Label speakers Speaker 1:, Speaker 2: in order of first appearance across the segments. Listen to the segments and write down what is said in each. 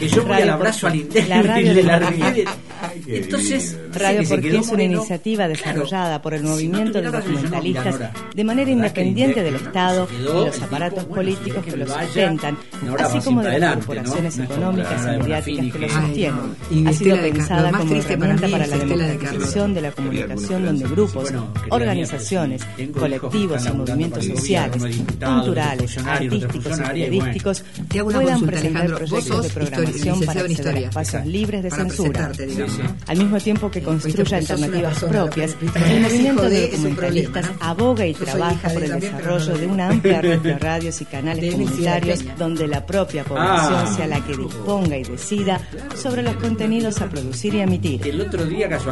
Speaker 1: que yo voy al abrazo al
Speaker 2: la radio
Speaker 1: de
Speaker 2: la
Speaker 1: radio. Entonces,
Speaker 2: Radio Porque es una iniciativa desarrollada por el movimiento de documentalistas de manera independiente del Estado y los aparatos políticos que lo sustentan, así como de las corporaciones económicas y mediáticas que lo sostienen. Ha sido pensada como herramienta para la democratización de la comunicación donde grupos, organizaciones, colectivos y movimientos sociales, culturales, artísticos y periodísticos puedan presentar proyectos de programación para acceder a espacios libres de censura. Al mismo tiempo que construya alternativas propias, el movimiento de documentalistas aboga y trabaja por el desarrollo de una amplia red de radios y canales comunitarios donde la propia población sea la que disponga y decida sobre los contenidos a producir y emitir.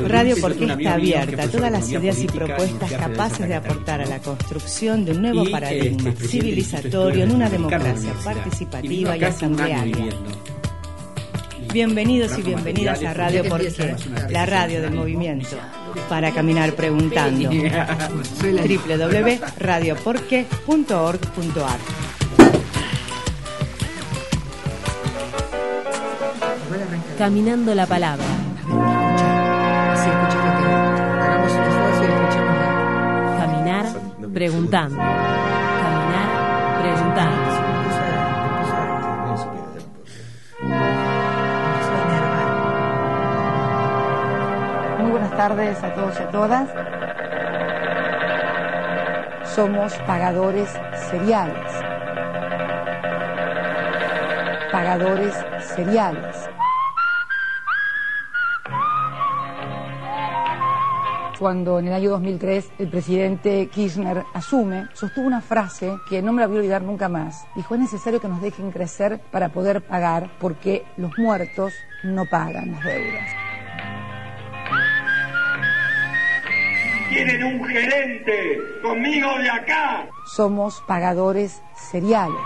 Speaker 2: Radio Porque está abierta a todas las ideas y propuestas capaces de aportar a la construcción de un nuevo paradigma civilizatorio en una democracia participativa y asamblearia. Bienvenidos y bienvenidas a Radio Porque, la radio del movimiento. Para caminar preguntando. www.radioporque.org.ar
Speaker 3: Caminando la palabra. Caminar preguntando.
Speaker 4: Tardes a todos y a todas. Somos pagadores seriales. Pagadores seriales. Cuando en el año 2003 el presidente Kirchner asume, sostuvo una frase que no me la voy a olvidar nunca más. Dijo, es necesario que nos dejen crecer para poder pagar porque los muertos no pagan las deudas.
Speaker 5: Tienen un gerente conmigo de acá.
Speaker 4: Somos pagadores seriales.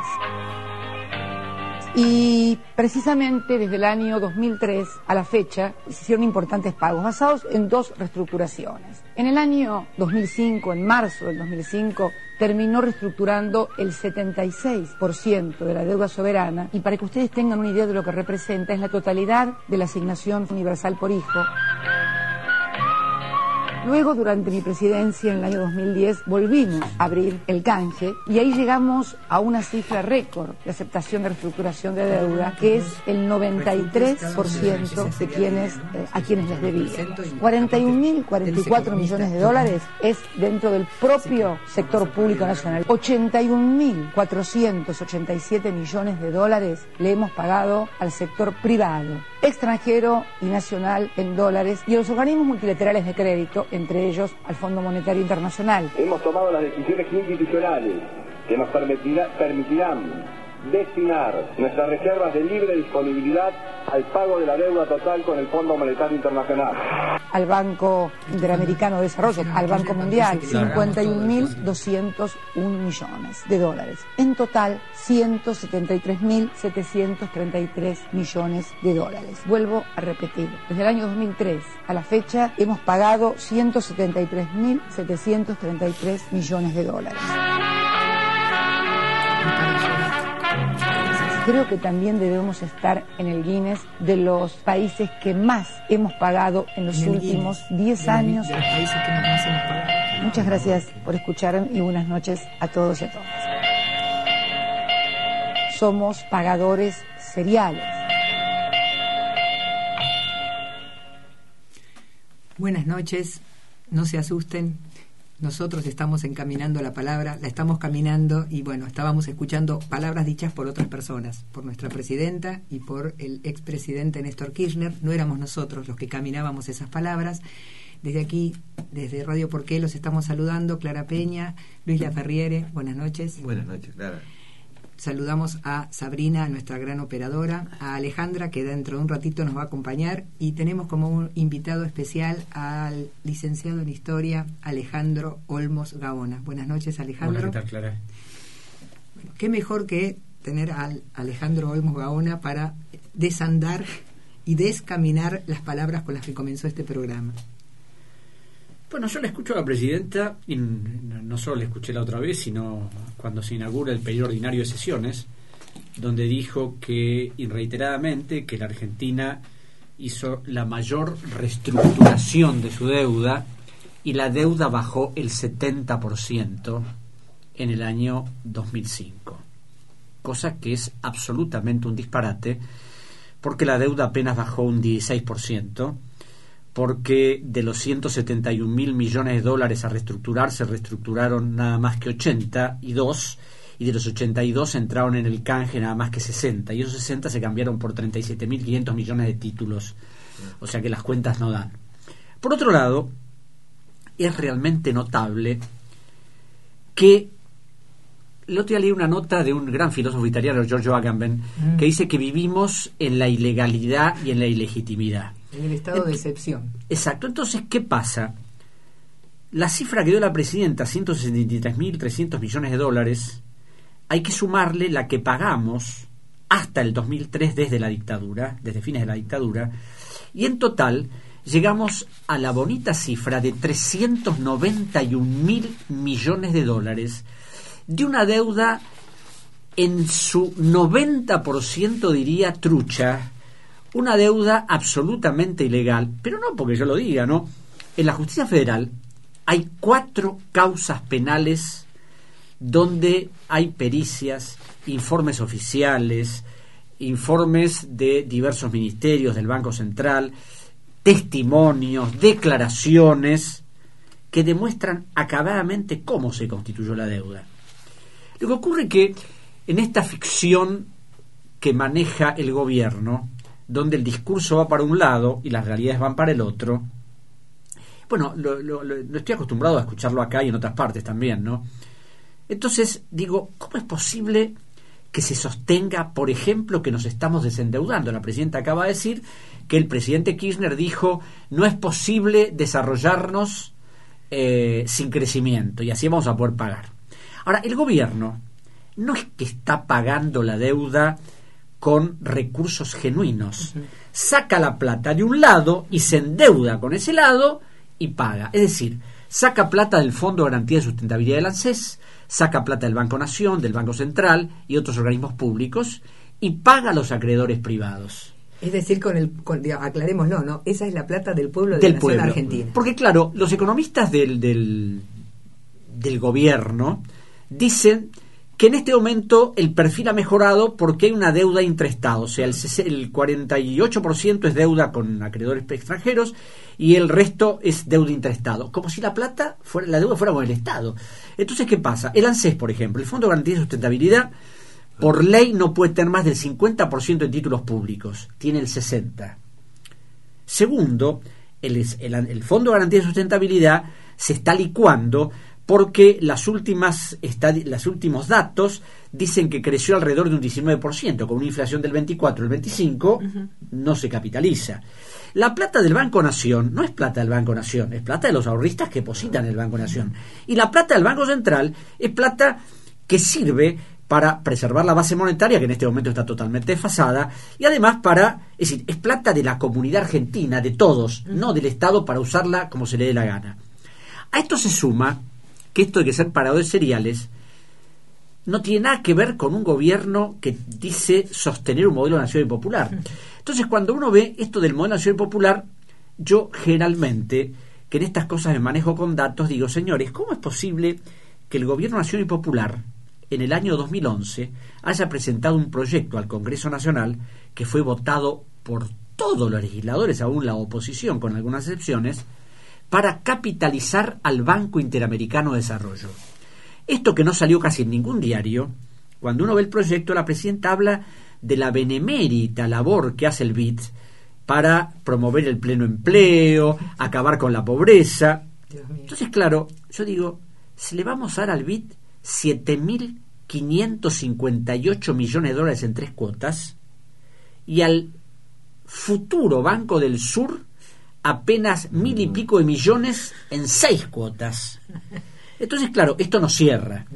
Speaker 4: Y precisamente desde el año 2003 a la fecha se hicieron importantes pagos basados en dos reestructuraciones. En el año 2005, en marzo del 2005, terminó reestructurando el 76% de la deuda soberana y para que ustedes tengan una idea de lo que representa es la totalidad de la asignación universal por hijo. Luego, durante mi presidencia en el año 2010, volvimos a abrir el canje y ahí llegamos a una cifra récord de aceptación de reestructuración de deuda, que es el 93% de quienes, eh, a quienes les debía. 41.044 millones de dólares es dentro del propio sector público nacional. 81.487 millones de dólares le hemos pagado al sector privado, extranjero y nacional en dólares y a los organismos multilaterales de crédito entre ellos al Fondo Monetario Internacional.
Speaker 5: Hemos tomado las decisiones institucionales que nos permitirán destinar nuestras reservas de libre disponibilidad al pago de la deuda total con el Fondo Monetario Internacional.
Speaker 4: Al Banco Interamericano de Desarrollo, al Banco Mundial, 51.201 millones de dólares. En total, 173.733 millones de dólares. Vuelvo a repetir, desde el año 2003 a la fecha hemos pagado 173.733 millones de dólares. Creo que también debemos estar en el Guinness de los países que más hemos pagado en los últimos 10 años. Muchas gracias por escuchar y buenas noches a todos y a todas. Somos pagadores seriales.
Speaker 6: Buenas noches, no se asusten, nosotros estamos encaminando la palabra, la estamos caminando y bueno, estábamos escuchando palabras dichas por otras personas, por nuestra presidenta y por el expresidente Néstor Kirchner. No éramos nosotros los que caminábamos esas palabras. Desde aquí, desde Radio Porqué, los estamos saludando. Clara Peña, Luis Laferriere, buenas noches.
Speaker 7: Buenas noches, Clara.
Speaker 6: Saludamos a Sabrina, nuestra gran operadora, a Alejandra, que dentro de un ratito nos va a acompañar, y tenemos como un invitado especial al licenciado en Historia, Alejandro Olmos Gaona. Buenas noches, Alejandro.
Speaker 1: Hola, ¿qué tal, Clara?
Speaker 6: Bueno, qué mejor que tener al Alejandro Olmos Gaona para desandar y descaminar las palabras con las que comenzó este programa.
Speaker 1: Bueno, yo la escucho a la presidenta, y no solo la escuché la otra vez, sino cuando se inaugura el periodo ordinario de sesiones, donde dijo que, y reiteradamente, que la Argentina hizo la mayor reestructuración de su deuda y la deuda bajó el 70% en el año 2005, cosa que es absolutamente un disparate, porque la deuda apenas bajó un 16%, porque de los 171 mil millones de dólares a reestructurar se reestructuraron nada más que 82 y de los 82 entraron en el canje nada más que 60 y esos 60 se cambiaron por 37.500 millones de títulos. O sea que las cuentas no dan. Por otro lado, es realmente notable que el otro día leí una nota de un gran filósofo italiano, Giorgio Agamben, mm. que dice que vivimos en la ilegalidad y en la ilegitimidad.
Speaker 6: En el estado de excepción.
Speaker 1: Exacto. Entonces, ¿qué pasa? La cifra que dio la presidenta, 163.300 millones de dólares, hay que sumarle la que pagamos hasta el 2003 desde la dictadura, desde fines de la dictadura, y en total llegamos a la bonita cifra de 391 mil millones de dólares de una deuda en su 90% diría trucha, una deuda absolutamente ilegal, pero no porque yo lo diga, ¿no? En la justicia federal hay cuatro causas penales donde hay pericias, informes oficiales, informes de diversos ministerios del Banco Central, testimonios, declaraciones que demuestran acabadamente cómo se constituyó la deuda. Lo que ocurre que en esta ficción que maneja el gobierno, donde el discurso va para un lado y las realidades van para el otro, bueno, lo, estoy acostumbrado a escucharlo acá y en otras partes también, ¿no? Entonces digo, ¿cómo es posible que se sostenga, por ejemplo, que nos estamos desendeudando? La presidenta acaba de decir que el presidente Kirchner dijo, no es posible desarrollarnos eh, sin crecimiento y así vamos a poder pagar. Ahora, el gobierno no es que está pagando la deuda con recursos genuinos. Saca la plata de un lado y se endeuda con ese lado y paga. Es decir, saca plata del Fondo de Garantía de Sustentabilidad del ANSES, saca plata del Banco Nación, del Banco Central y otros organismos públicos y paga a los acreedores privados.
Speaker 6: Es decir, con el, aclarémoslo, ¿no? Esa es la plata del pueblo de la pueblo. Argentina.
Speaker 1: Porque claro, los economistas del, del, del gobierno dicen que en este momento el perfil ha mejorado porque hay una deuda intraestado, o sea, el, el 48% es deuda con acreedores extranjeros y el resto es deuda intraestado, como si la plata fuera la deuda fuera con el Estado. Entonces, ¿qué pasa? El ANSES, por ejemplo, el Fondo de Garantía de Sustentabilidad, por ley no puede tener más del 50% en títulos públicos, tiene el 60%. Segundo, el, el, el Fondo de Garantía de Sustentabilidad se está licuando porque las últimas los últimos datos dicen que creció alrededor de un 19%, con una inflación del 24, el 25 no se capitaliza. La plata del Banco Nación no es plata del Banco Nación, es plata de los ahorristas que depositan el Banco Nación. Y la plata del Banco Central es plata que sirve para preservar la base monetaria, que en este momento está totalmente desfasada, y además para, es decir, es plata de la comunidad argentina, de todos, no del Estado para usarla como se le dé la gana. A esto se suma que esto de que ser paradores seriales no tiene nada que ver con un gobierno que dice sostener un modelo nacional y popular. Entonces, cuando uno ve esto del modelo nacional y popular, yo generalmente, que en estas cosas me manejo con datos, digo, señores, ¿cómo es posible que el gobierno nacional y popular, en el año 2011, haya presentado un proyecto al Congreso Nacional que fue votado por todos los legisladores, aún la oposición, con algunas excepciones, para capitalizar al Banco Interamericano de Desarrollo. Esto que no salió casi en ningún diario, cuando uno ve el proyecto, la presidenta habla de la benemérita labor que hace el BID para promover el pleno empleo, acabar con la pobreza. Entonces, claro, yo digo, se le vamos a dar al BID 7.558 millones de dólares en tres cuotas y al futuro Banco del Sur apenas mil y pico de millones en seis cuotas. Entonces, claro, esto no cierra.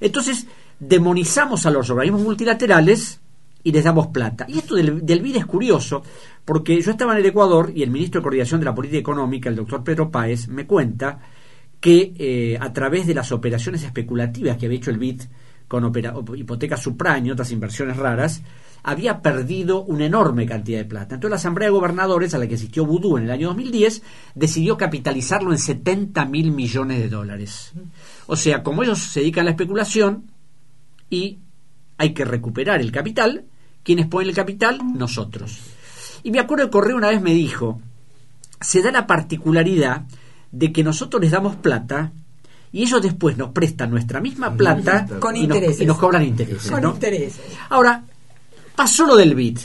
Speaker 1: Entonces, demonizamos a los organismos multilaterales y les damos plata. Y esto del, del BID es curioso, porque yo estaba en el Ecuador y el ministro de Coordinación de la Política Económica, el doctor Pedro Páez, me cuenta que eh, a través de las operaciones especulativas que había hecho el BID con hipotecas subprime y otras inversiones raras, había perdido una enorme cantidad de plata. Entonces la Asamblea de Gobernadores, a la que asistió Vudú en el año 2010, decidió capitalizarlo en 70 mil millones de dólares. O sea, como ellos se dedican a la especulación y hay que recuperar el capital, quienes ponen el capital? Nosotros. Y me acuerdo que Correo una vez me dijo, se da la particularidad de que nosotros les damos plata y ellos después nos prestan nuestra misma plata
Speaker 6: con
Speaker 1: y,
Speaker 6: intereses.
Speaker 1: Nos, y nos cobran intereses.
Speaker 6: Con intereses.
Speaker 1: Ahora, pasó lo del BID.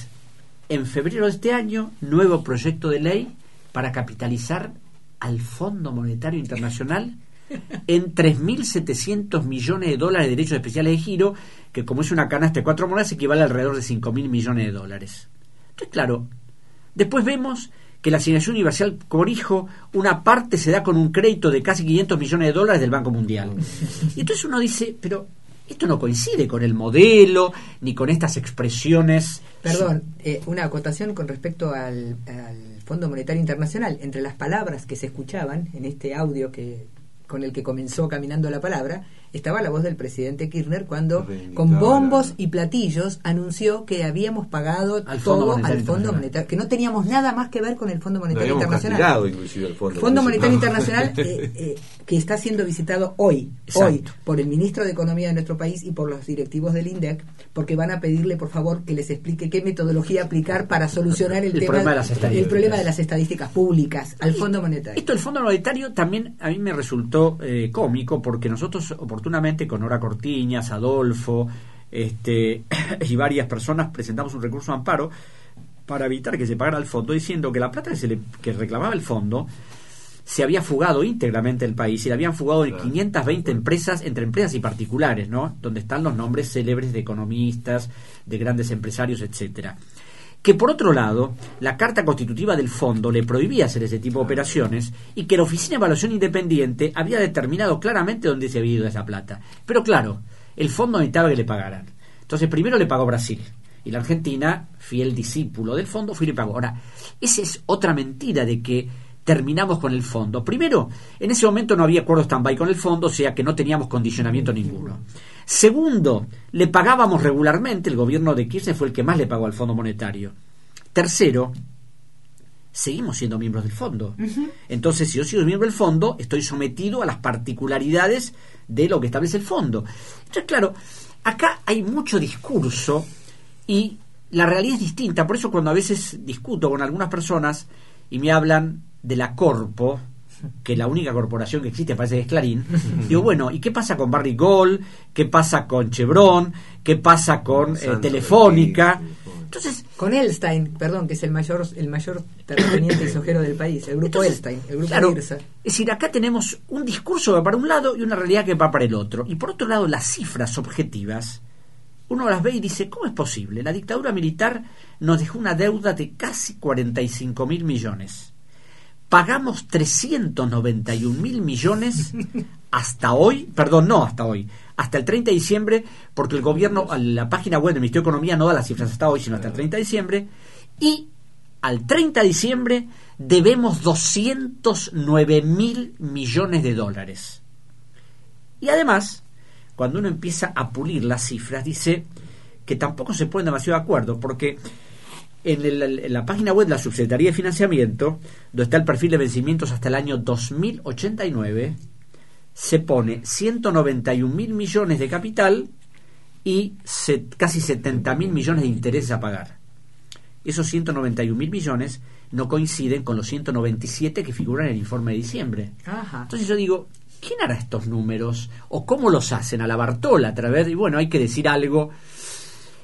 Speaker 1: En febrero de este año, nuevo proyecto de ley para capitalizar al Fondo Monetario Internacional en 3.700 millones de dólares de derechos especiales de giro, que como es una canasta de cuatro monedas equivale a alrededor de 5.000 millones de dólares. Entonces, claro, después vemos que la asignación universal por hijo, una parte se da con un crédito de casi 500 millones de dólares del Banco Mundial. Y entonces uno dice, pero esto no coincide con el modelo ni con estas expresiones.
Speaker 6: Perdón, eh, una acotación con respecto al, al Fondo Monetario Internacional. Entre las palabras que se escuchaban en este audio que con el que comenzó caminando la palabra, estaba la voz del presidente Kirchner cuando con bombos y platillos anunció que habíamos pagado
Speaker 1: Al
Speaker 6: todo
Speaker 1: Fondo
Speaker 6: al Fondo. Monetario, que no teníamos nada más que ver con el Fondo Monetario
Speaker 7: habíamos
Speaker 6: Internacional.
Speaker 7: castigado inclusive el fondo.
Speaker 6: Fondo Monetario. Internacional eh, eh, que está siendo visitado hoy,
Speaker 1: Exacto.
Speaker 6: hoy por el ministro de Economía de nuestro país y por los directivos del INDEC, porque van a pedirle por favor que les explique qué metodología aplicar para solucionar el,
Speaker 1: El
Speaker 6: tema
Speaker 1: problema de las estadísticas.
Speaker 6: el problema de las estadísticas públicas al Fondo Monetario.
Speaker 1: Esto del Fondo Monetario también a mí me resultó eh, cómico porque nosotros oportunamente con Nora Cortiñas, Adolfo este, y varias personas presentamos un recurso de amparo para evitar que se pagara el fondo diciendo que la plata que, se le, que reclamaba el fondo se había fugado íntegramente el país y la habían fugado en 520 empresas, entre empresas y particulares, ¿no? Donde están los nombres célebres de economistas, de grandes empresarios, etcétera. Que por otro lado, la carta constitutiva del fondo le prohibía hacer ese tipo de operaciones y que la Oficina de Evaluación Independiente había determinado claramente dónde se había ido esa plata. Pero claro, el fondo necesitaba que le pagaran. Entonces primero le pagó Brasil. Y la Argentina, fiel discípulo del fondo, fue y le pagó. Ahora, esa es otra mentira de que terminamos con el fondo. Primero, en ese momento no había acuerdo stand-by con el fondo, o sea que no teníamos condicionamiento ninguno. Segundo, le pagábamos regularmente, el gobierno de Kirchner fue el que más le pagó al Fondo Monetario. Tercero, seguimos siendo miembros del fondo. Entonces, si yo soy miembro del fondo, estoy sometido a las particularidades de lo que establece el fondo. Entonces, claro, acá hay mucho discurso y la realidad es distinta. Por eso cuando a veces discuto con algunas personas y me hablan de la Corpo, que la única corporación que existe parece que es Clarín, digo, bueno, ¿y qué pasa con Barry Gold? ¿Qué pasa con Chevron? ¿Qué pasa con eh, Telefónica? Entonces,
Speaker 6: Con Elstein, perdón, que es el mayor el mayor terrateniente y sojero del país, el grupo
Speaker 1: Entonces,
Speaker 6: Elstein, el grupo
Speaker 1: claro,
Speaker 6: IRSA.
Speaker 1: Es decir, acá tenemos un discurso que va para un lado y una realidad que va para el otro. Y por otro lado, las cifras objetivas, uno las ve y dice, ¿cómo es posible? La dictadura militar nos dejó una deuda de casi 45 mil millones. Pagamos 391 mil millones hasta hoy, perdón, no hasta hoy, hasta el 30 de diciembre, porque el gobierno, la página web del Ministerio de Economía no da las cifras hasta hoy, sino hasta el 30 de diciembre, y al 30 de diciembre debemos 209 mil millones de dólares. Y además, cuando uno empieza a pulir las cifras, dice que tampoco se ponen demasiado de acuerdo, porque en, el- en la página web de la Subsecretaría de Financiamiento, donde está el perfil de vencimientos hasta el año 2089, se pone 191 mil millones de capital y se- casi 70 mil millones de intereses a pagar. Esos 191 mil millones no coinciden con los 197 que figuran en el informe de diciembre.
Speaker 6: Ajá.
Speaker 1: Entonces yo digo, ¿quién hará estos números? ¿O cómo los hacen? A la Bartola a través de, y bueno, hay que decir algo.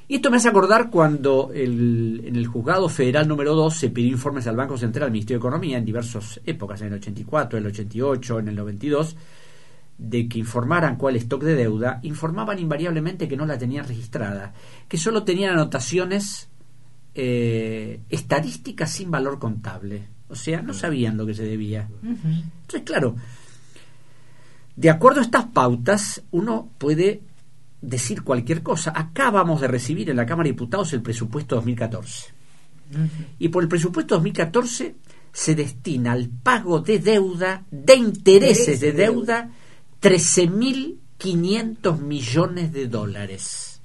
Speaker 1: Y esto me hace acordar cuando el- en el juzgado federal número 2 se pidió informes al Banco Central, al Ministerio de Economía, en diversas épocas, en el 84, en el 88, en el 92, de que informaran cuál stock de deuda, informaban invariablemente que no la tenían registrada, que solo tenían anotaciones eh, estadísticas sin valor contable. O sea, no sabían lo que se debía. Entonces, claro, de acuerdo a estas pautas, uno puede decir cualquier cosa. Acabamos de recibir en la Cámara de Diputados el presupuesto 2014. Y por el presupuesto 2014 se destina al pago de deuda, de intereses de deuda, 13 mil 500 millones de dólares.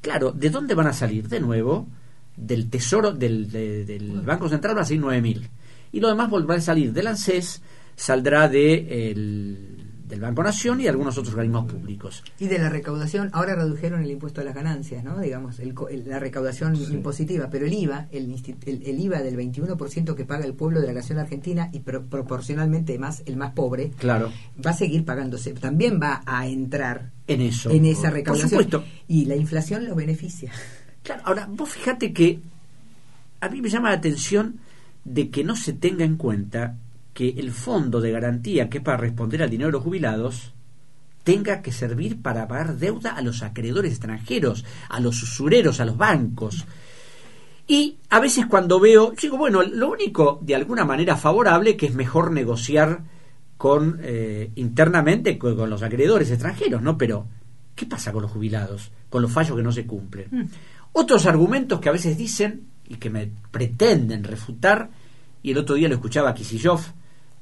Speaker 1: Claro, ¿de dónde van a salir? De nuevo, del Tesoro, del, del Banco Central va a salir 9 mil. Y lo demás volverá a salir del ANSES, saldrá de el del Banco Nación y algunos otros organismos públicos.
Speaker 6: Y de la recaudación, ahora redujeron el impuesto a las ganancias, ¿no? Digamos, la recaudación impositiva, pero el IVA, el, el, IVA del 21% que paga el pueblo de la nación argentina y proporcionalmente más el más pobre,
Speaker 1: claro.
Speaker 6: va a seguir pagándose. También va a entrar
Speaker 1: en eso.
Speaker 6: En esa recaudación. Y la inflación lo beneficia.
Speaker 1: Claro, ahora vos fíjate que a mí me llama la atención de que no se tenga en cuenta que el fondo de garantía que es para responder al dinero de los jubilados tenga que servir para pagar deuda a los acreedores extranjeros, a los usureros, a los bancos. Y a veces cuando veo, digo, bueno, lo único de alguna manera favorable que es mejor negociar con eh, internamente con, los acreedores extranjeros, ¿no? Pero, ¿qué pasa con los jubilados? Con los fallos que no se cumplen. Mm. Otros argumentos que a veces dicen y que me pretenden refutar, y el otro día lo escuchaba a Kisillov,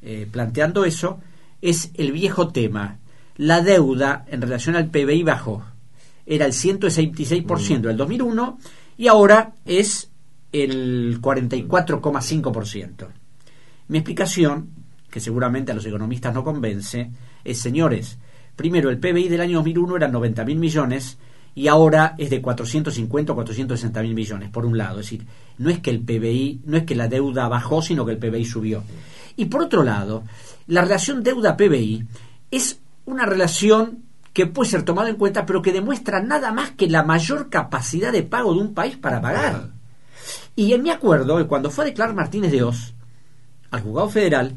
Speaker 1: eh, planteando eso, es el viejo tema. La deuda en relación al PBI bajó. Era el 166% del 2001 y ahora es el 44,5%. Mi explicación, que seguramente a los economistas no convence, es, señores, primero el PBI del año 2001 era 90 mil millones y ahora es de 450 o 460 mil millones, por un lado. Es decir, no es que el PBI, no es que la deuda bajó, sino que el PBI subió. Y por otro lado, la relación deuda-PBI es una relación que puede ser tomada en cuenta, pero que demuestra nada más que la mayor capacidad de pago de un país para pagar. Y en mi acuerdo, cuando fue a declarar Martínez de Oz al juzgado federal,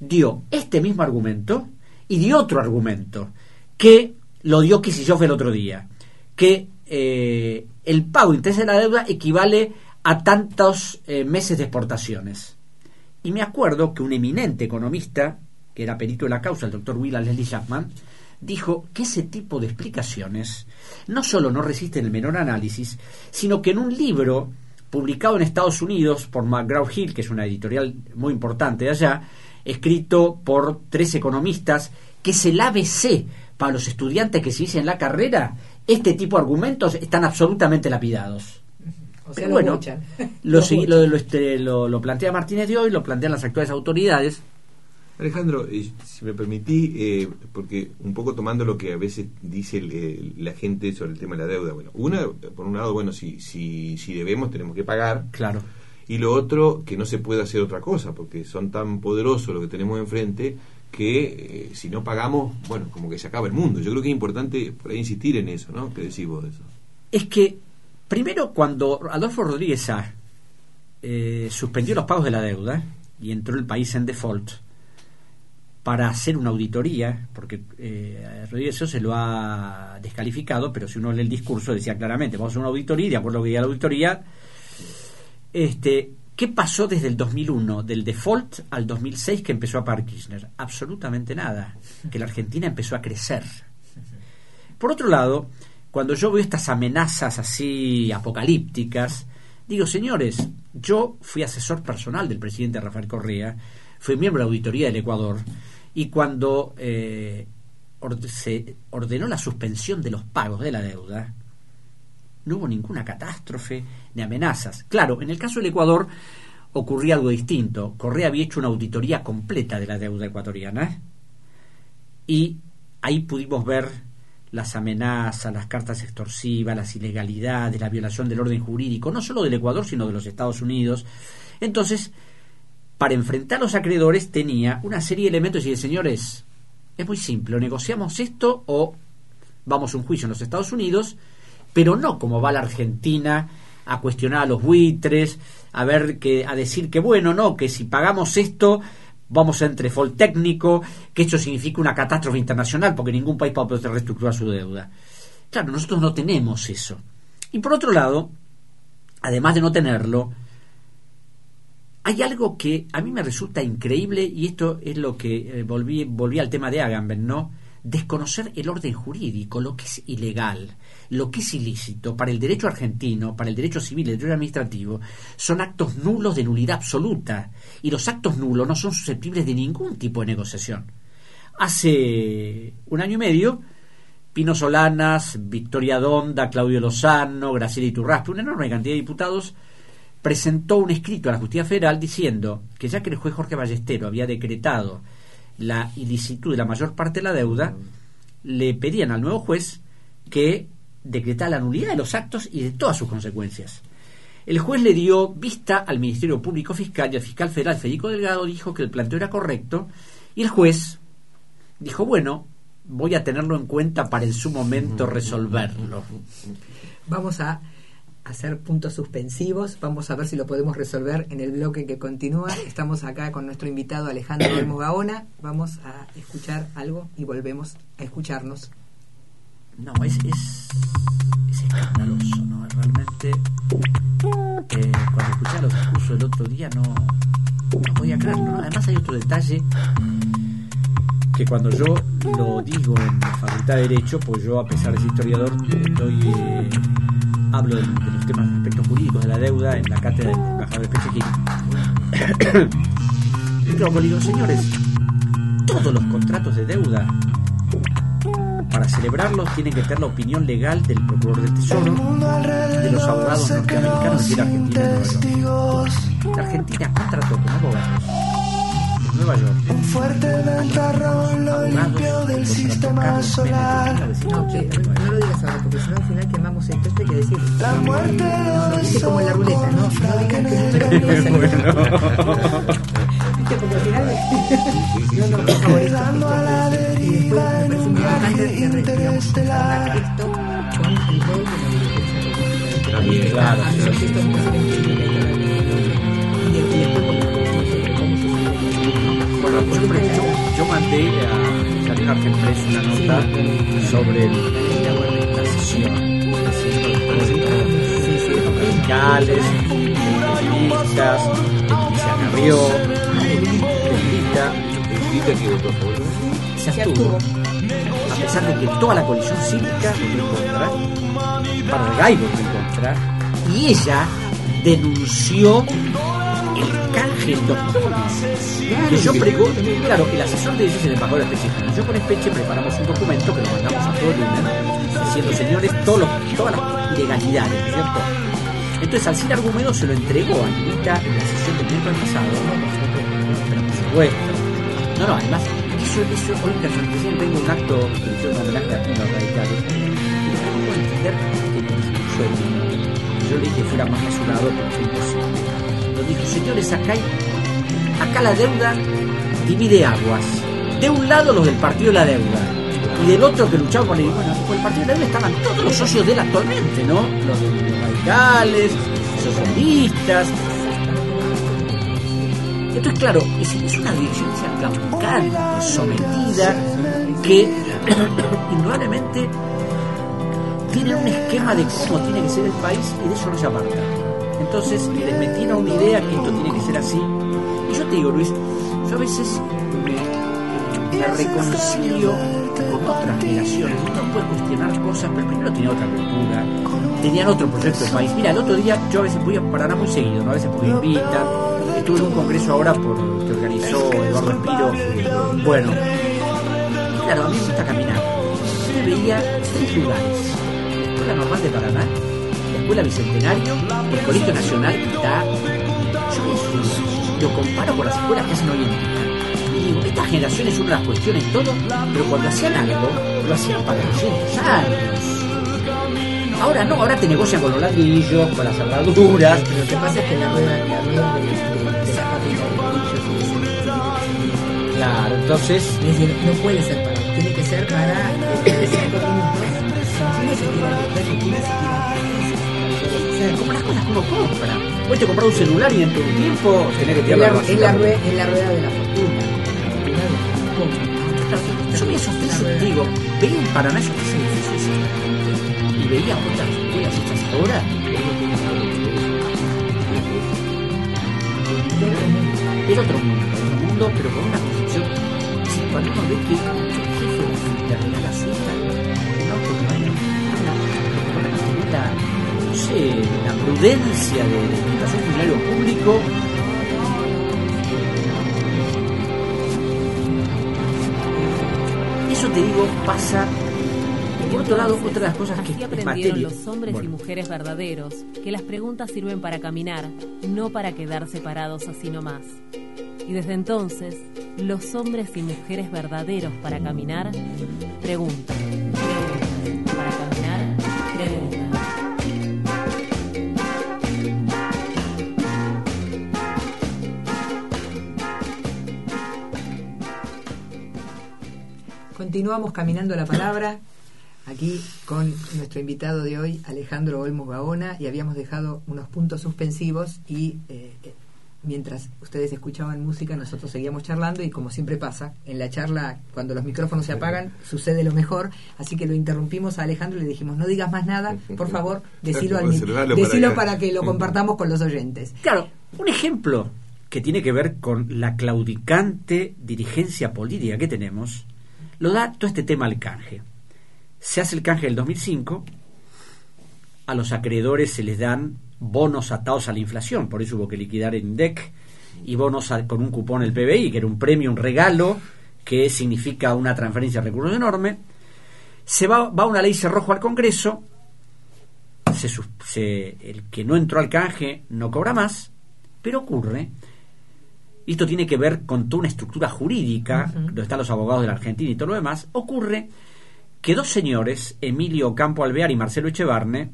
Speaker 1: dio este mismo argumento y dio otro argumento, que lo dio Kisillov el otro día, que eh, el pago interés de la deuda equivale a tantos eh, meses de exportaciones. Y me acuerdo que un eminente economista, que era perito de la causa, el doctor Willard Leslie Chapman, dijo que ese tipo de explicaciones no solo no resisten el menor análisis, sino que en un libro publicado en Estados Unidos por McGraw Hill, que es una editorial muy importante de allá, escrito por tres economistas, que es el ABC para los estudiantes que se dicen la carrera, este tipo de argumentos están absolutamente lapidados bueno, este, lo, lo, plantea Martínez de hoy, lo plantean las actuales autoridades.
Speaker 7: Alejandro, eh, si me permití, eh, porque un poco tomando lo que a veces dice la gente sobre el tema de la deuda, bueno, una, por un lado, bueno, si, si, si debemos tenemos que pagar.
Speaker 1: Claro.
Speaker 7: Y lo otro, que no se puede hacer otra cosa, porque son tan poderosos lo que tenemos enfrente que eh, si no pagamos, bueno, como que se acaba el mundo. Yo creo que es importante por ahí insistir en eso, ¿no? ¿Qué decís vos de eso?
Speaker 1: Es que Primero, cuando Adolfo Rodríguez eh, suspendió los pagos de la deuda y entró el país en default para hacer una auditoría, porque eh, Rodríguez se lo ha descalificado, pero si uno lee el discurso decía claramente, vamos a hacer una auditoría, y de acuerdo a lo que diga la auditoría, este, ¿qué pasó desde el 2001, del default al 2006 que empezó a pagar Kirchner? Absolutamente nada, que la Argentina empezó a crecer. Por otro lado, cuando yo veo estas amenazas así apocalípticas, digo, señores, yo fui asesor personal del presidente Rafael Correa, fui miembro de la auditoría del Ecuador, y cuando eh, se ordenó la suspensión de los pagos de la deuda, no hubo ninguna catástrofe ni amenazas. Claro, en el caso del Ecuador ocurría algo distinto. Correa había hecho una auditoría completa de la deuda ecuatoriana y ahí pudimos ver las amenazas, las cartas extorsivas, las ilegalidades, la violación del orden jurídico, no solo del Ecuador, sino de los Estados Unidos. Entonces, para enfrentar a los acreedores tenía una serie de elementos y de señores, es muy simple, negociamos esto o vamos a un juicio en los Estados Unidos, pero no como va la Argentina a cuestionar a los buitres, a ver que a decir que bueno, no, que si pagamos esto vamos a entre fol técnico, que esto significa una catástrofe internacional porque ningún país va a poder reestructurar su deuda. Claro, nosotros no tenemos eso. Y por otro lado, además de no tenerlo, hay algo que a mí me resulta increíble y esto es lo que eh, volví, volví al tema de Agamben, ¿no? Desconocer el orden jurídico, lo que es ilegal lo que es ilícito para el derecho argentino, para el derecho civil y el derecho administrativo, son actos nulos de nulidad absoluta. Y los actos nulos no son susceptibles de ningún tipo de negociación. Hace un año y medio, Pino Solanas, Victoria Donda, Claudio Lozano, Graciela Iturraspe, una enorme cantidad de diputados, presentó un escrito a la Justicia Federal diciendo que ya que el juez Jorge Ballestero había decretado la ilicitud de la mayor parte de la deuda, le pedían al nuevo juez que decretara la nulidad de los actos y de todas sus consecuencias. El juez le dio vista al Ministerio Público Fiscal y el fiscal federal Federico Delgado dijo que el planteo era correcto y el juez dijo, bueno, voy a tenerlo en cuenta para en su momento resolverlo.
Speaker 6: Vamos a hacer puntos suspensivos, vamos a ver si lo podemos resolver en el bloque que continúa. Estamos acá con nuestro invitado Alejandro Olmo Gaona, vamos a escuchar algo y volvemos a escucharnos.
Speaker 1: No, es, es, es escandaloso, ¿no? Realmente, eh, cuando escuché los discursos el otro día no, no podía creerlo, ¿no? Además hay otro detalle que cuando yo lo digo en la Facultad de Derecho, pues yo a pesar de ser historiador, estoy, eh, hablo de, de, los temas aspectos jurídicos de la deuda en la cátedra del de Pechequín. Luego digo, señores, todos los contratos de deuda, para celebrarlos, tienen que tener la opinión legal del procurador del Tesoro, de los abogados norteamericanos y de Argentina. La Argentina contrató con abogados Nueva York.
Speaker 8: Un fuerte ventarrón lo limpio del sistema solar.
Speaker 6: No, lo digas ahora, porque si no al final quemamos. Esto hay que decir.
Speaker 8: La muerte
Speaker 6: No, dice como en la ruleta, ¿no? No. No, no, por favor,
Speaker 8: viaje interestelar.
Speaker 6: Ah,
Speaker 1: yo, yo, mandé a Karina Argenpress una nota sobre la sesión radicales, feministas, Leticia Carrió,
Speaker 7: Grita que votó eso.
Speaker 1: se. A pesar de que toda la coalición cívica votó en contra, Barragay votó en contra, y ella denunció el canje en dos. Que yo prego, claro, el asesor de ellos es el embajador específico. Yo con Espeche preparamos un documento que lo mandamos a todo el mundo, diciendo, señores, todos todas las ilegalidades, ¿no es ¿cierto? Entonces, Alcina Argumedo se lo entregó a Anita en la sesión del miércoles pasado, ¿no? por supuesto. No, no, además, eso, eso, hoy recién vengo a un acto que le hicieron un homenaje a los radicales, y no puedo entender que Pino, yo le dije que fuera más mesurado, es imposible. Nos dijo, señores, acá, hay, acá la deuda divide aguas. De un lado los del partido de la deuda, y del otro que luchaba por el, bueno, por el partido de la deuda estaban todos los socios de él actualmente, ¿no? Los, los socialistas. Entonces, claro, es, una dirigencia claudicante, sometida, que indudablemente tiene un esquema de cómo tiene que ser el país y de eso no se aparta. Entonces les metieron una idea que esto tiene que ser así. Y yo te digo, Luis, yo a veces me, me reconcilio con otras generaciones. Uno puede cuestionar cosas, pero primero tenía otra cultura, tenían otro proyecto de país. Mira, el otro día yo a veces voy a muy seguido, ¿no? a veces porque invitan. Estuve en un congreso ahora por, que organizó Eduardo Espiro. Bueno, claro, a mí me gusta caminar. Yo veía tres lugares. La Escuela Normal de Paraná, la Escuela Bicentenario, el Colegio Nacional que está... Yo eso lo comparo con las escuelas que hacen hoy en día. Y digo, estas generaciones una las cuestiones todo, pero cuando hacían algo, lo hacían para 200 años. Ahora no, ahora te negocian con los ladrillos, con las cerraduras.
Speaker 6: Lo que pasa es que la rueda, de,
Speaker 1: Claro, entonces
Speaker 6: Es decir, no puede ser para, tiene que ser para eh, cinco minutos. Se se tira
Speaker 1: como las cosas uno compra. Vos te compras un celular y en tu tiempo tenés que tirar
Speaker 6: la,
Speaker 1: la
Speaker 6: es, la rueda, es la rueda de la fortuna.
Speaker 1: Yo esos tres, digo, veía en Paraná esos tres edificios y veía otras escuelas hechas ahora. Era otro mundo, otro mundo, pero con una concepción. Sí, cuando uno ve que el jefe de la que por lo menos tener la, no sé, la prudencia de la administración funcionario público te digo, pasa por otro lado, otra de las cosas que
Speaker 3: Así
Speaker 1: es
Speaker 3: aprendieron los hombres y mujeres verdaderos que las preguntas sirven para caminar, no para quedar separados así nomás. Y desde entonces, los hombres y mujeres verdaderos para caminar preguntan. Para caminar, preguntan.
Speaker 6: Continuamos caminando la palabra aquí con nuestro invitado de hoy, Alejandro Olmos Gaona, y habíamos dejado unos puntos suspensivos y eh, eh, mientras ustedes escuchaban música nosotros seguíamos charlando y como siempre pasa, en la charla cuando los micrófonos se apagan sucede lo mejor, así que lo interrumpimos a Alejandro y le dijimos no digas más nada, por favor, decilo, al decilo
Speaker 7: que-
Speaker 6: para que lo compartamos con los oyentes.
Speaker 1: Claro, un ejemplo que tiene que ver con la claudicante dirigencia política que tenemos, lo da todo este tema del canje. Se hace el canje del 2005, a los acreedores se les dan bonos atados a la inflación, por eso hubo que liquidar el INDEC, y bonos a- con un cupón el PBI, que era un premio, un regalo, que significa una transferencia de recursos enorme. Se va, va una ley cerrojo al Congreso, se el que no entró al canje no cobra más, pero ocurre, y esto tiene que ver con toda una estructura jurídica, donde están los abogados de la Argentina y todo lo demás, ocurre que dos señores, Emilio Campo Alvear y Marcelo Echevarne,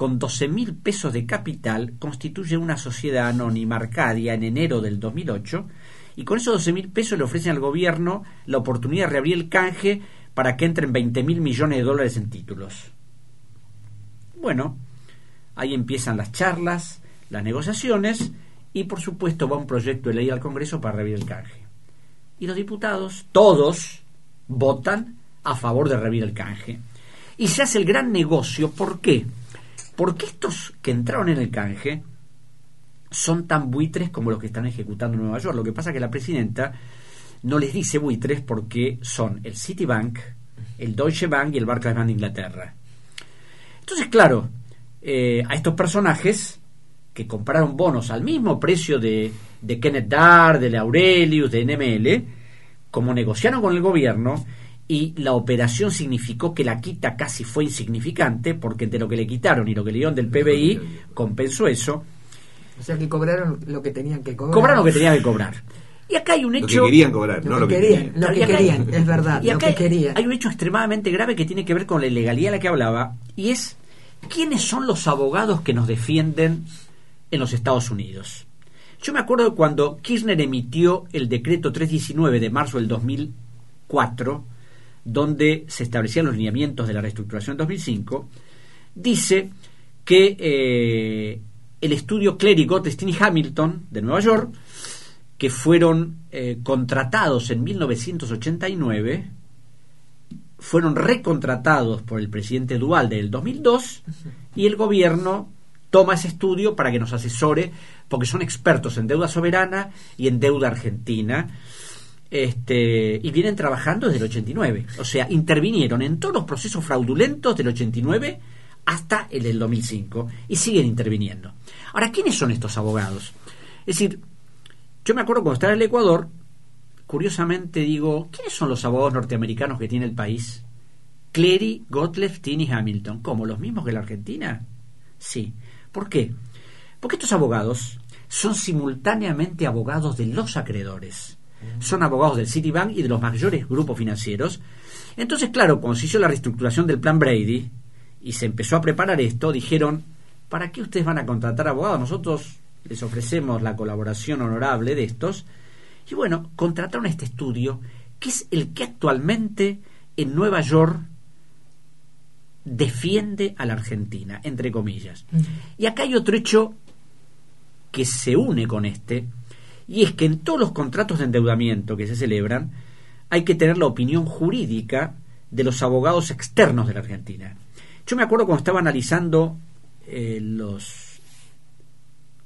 Speaker 1: con 12 mil pesos de capital, constituyen una sociedad anónima Arcadia en enero del 2008, y con esos 12 mil pesos le ofrecen al gobierno la oportunidad de reabrir el canje para que entren 20 mil millones de dólares en títulos. Bueno, ahí empiezan las charlas, las negociaciones y por supuesto va un proyecto de ley al Congreso para revivir el canje. Y los diputados, todos, votan a favor de revivir el canje. Y se hace el gran negocio, ¿por qué? Porque estos que entraron en el canje son tan buitres como los que están ejecutando en Nueva York. Lo que pasa es que la presidenta no les dice buitres porque son el Citibank, el Deutsche Bank y el Barclays Bank de Inglaterra. Entonces, claro, eh, a estos personajes que compraron bonos al mismo precio de, de Kenneth Dart, de Aurelius, de NML, como negociaron con el gobierno y la operación significó que la quita casi fue insignificante, porque entre lo que le quitaron y lo que le dieron del PBI compensó eso,
Speaker 6: O sea que cobraron lo que tenían que cobrar.
Speaker 1: cobraron lo que tenían que cobrar. Y acá hay un
Speaker 7: Lo que
Speaker 1: hecho...
Speaker 7: querían cobrar,
Speaker 6: Lo
Speaker 7: no
Speaker 6: que
Speaker 7: lo que
Speaker 6: querían,
Speaker 7: querían.
Speaker 6: lo que querían, es verdad,
Speaker 1: y
Speaker 6: lo
Speaker 1: acá
Speaker 6: que
Speaker 1: hay-
Speaker 6: querían.
Speaker 1: Hay un hecho extremadamente grave que tiene que ver con la ilegalidad de la que hablaba, y es quiénes son los abogados que nos defienden en los Estados Unidos. Yo me acuerdo cuando Kirchner emitió el decreto 319 de marzo del 2004, donde se establecían los lineamientos de la reestructuración en 2005, dice que eh, el estudio Clery, Gottestin y Hamilton de Nueva York, que fueron eh, contratados en 1989, fueron recontratados por el presidente Dualde del 2002 y el gobierno toma ese estudio para que nos asesore, porque son expertos en deuda soberana y en deuda argentina, este, y vienen trabajando desde el 89. O sea, intervinieron en todos los procesos fraudulentos del 89 hasta el del 2005 y siguen interviniendo. Ahora, ¿quiénes son estos abogados? Es decir, yo me acuerdo cuando estaba en el Ecuador, curiosamente digo, ¿quiénes son los abogados norteamericanos que tiene el país? Clery, Gottlieb, Tin y Hamilton. ¿Cómo? ¿Los mismos que la Argentina? Sí. ¿Por qué? Porque estos abogados son simultáneamente abogados de los acreedores. Son abogados del Citibank y de los mayores grupos financieros. Entonces, claro, cuando se hizo la reestructuración del plan Brady y se empezó a preparar esto, dijeron, ¿para qué ustedes van a contratar abogados? Nosotros les ofrecemos la colaboración honorable de estos. Y bueno, contrataron este estudio, que es el que actualmente en Nueva York defiende a la Argentina, entre comillas. Y acá hay otro hecho que se une con este, y es que en todos los contratos de endeudamiento que se celebran hay que tener la opinión jurídica de los abogados externos de la Argentina. Yo me acuerdo cuando estaba analizando eh, los,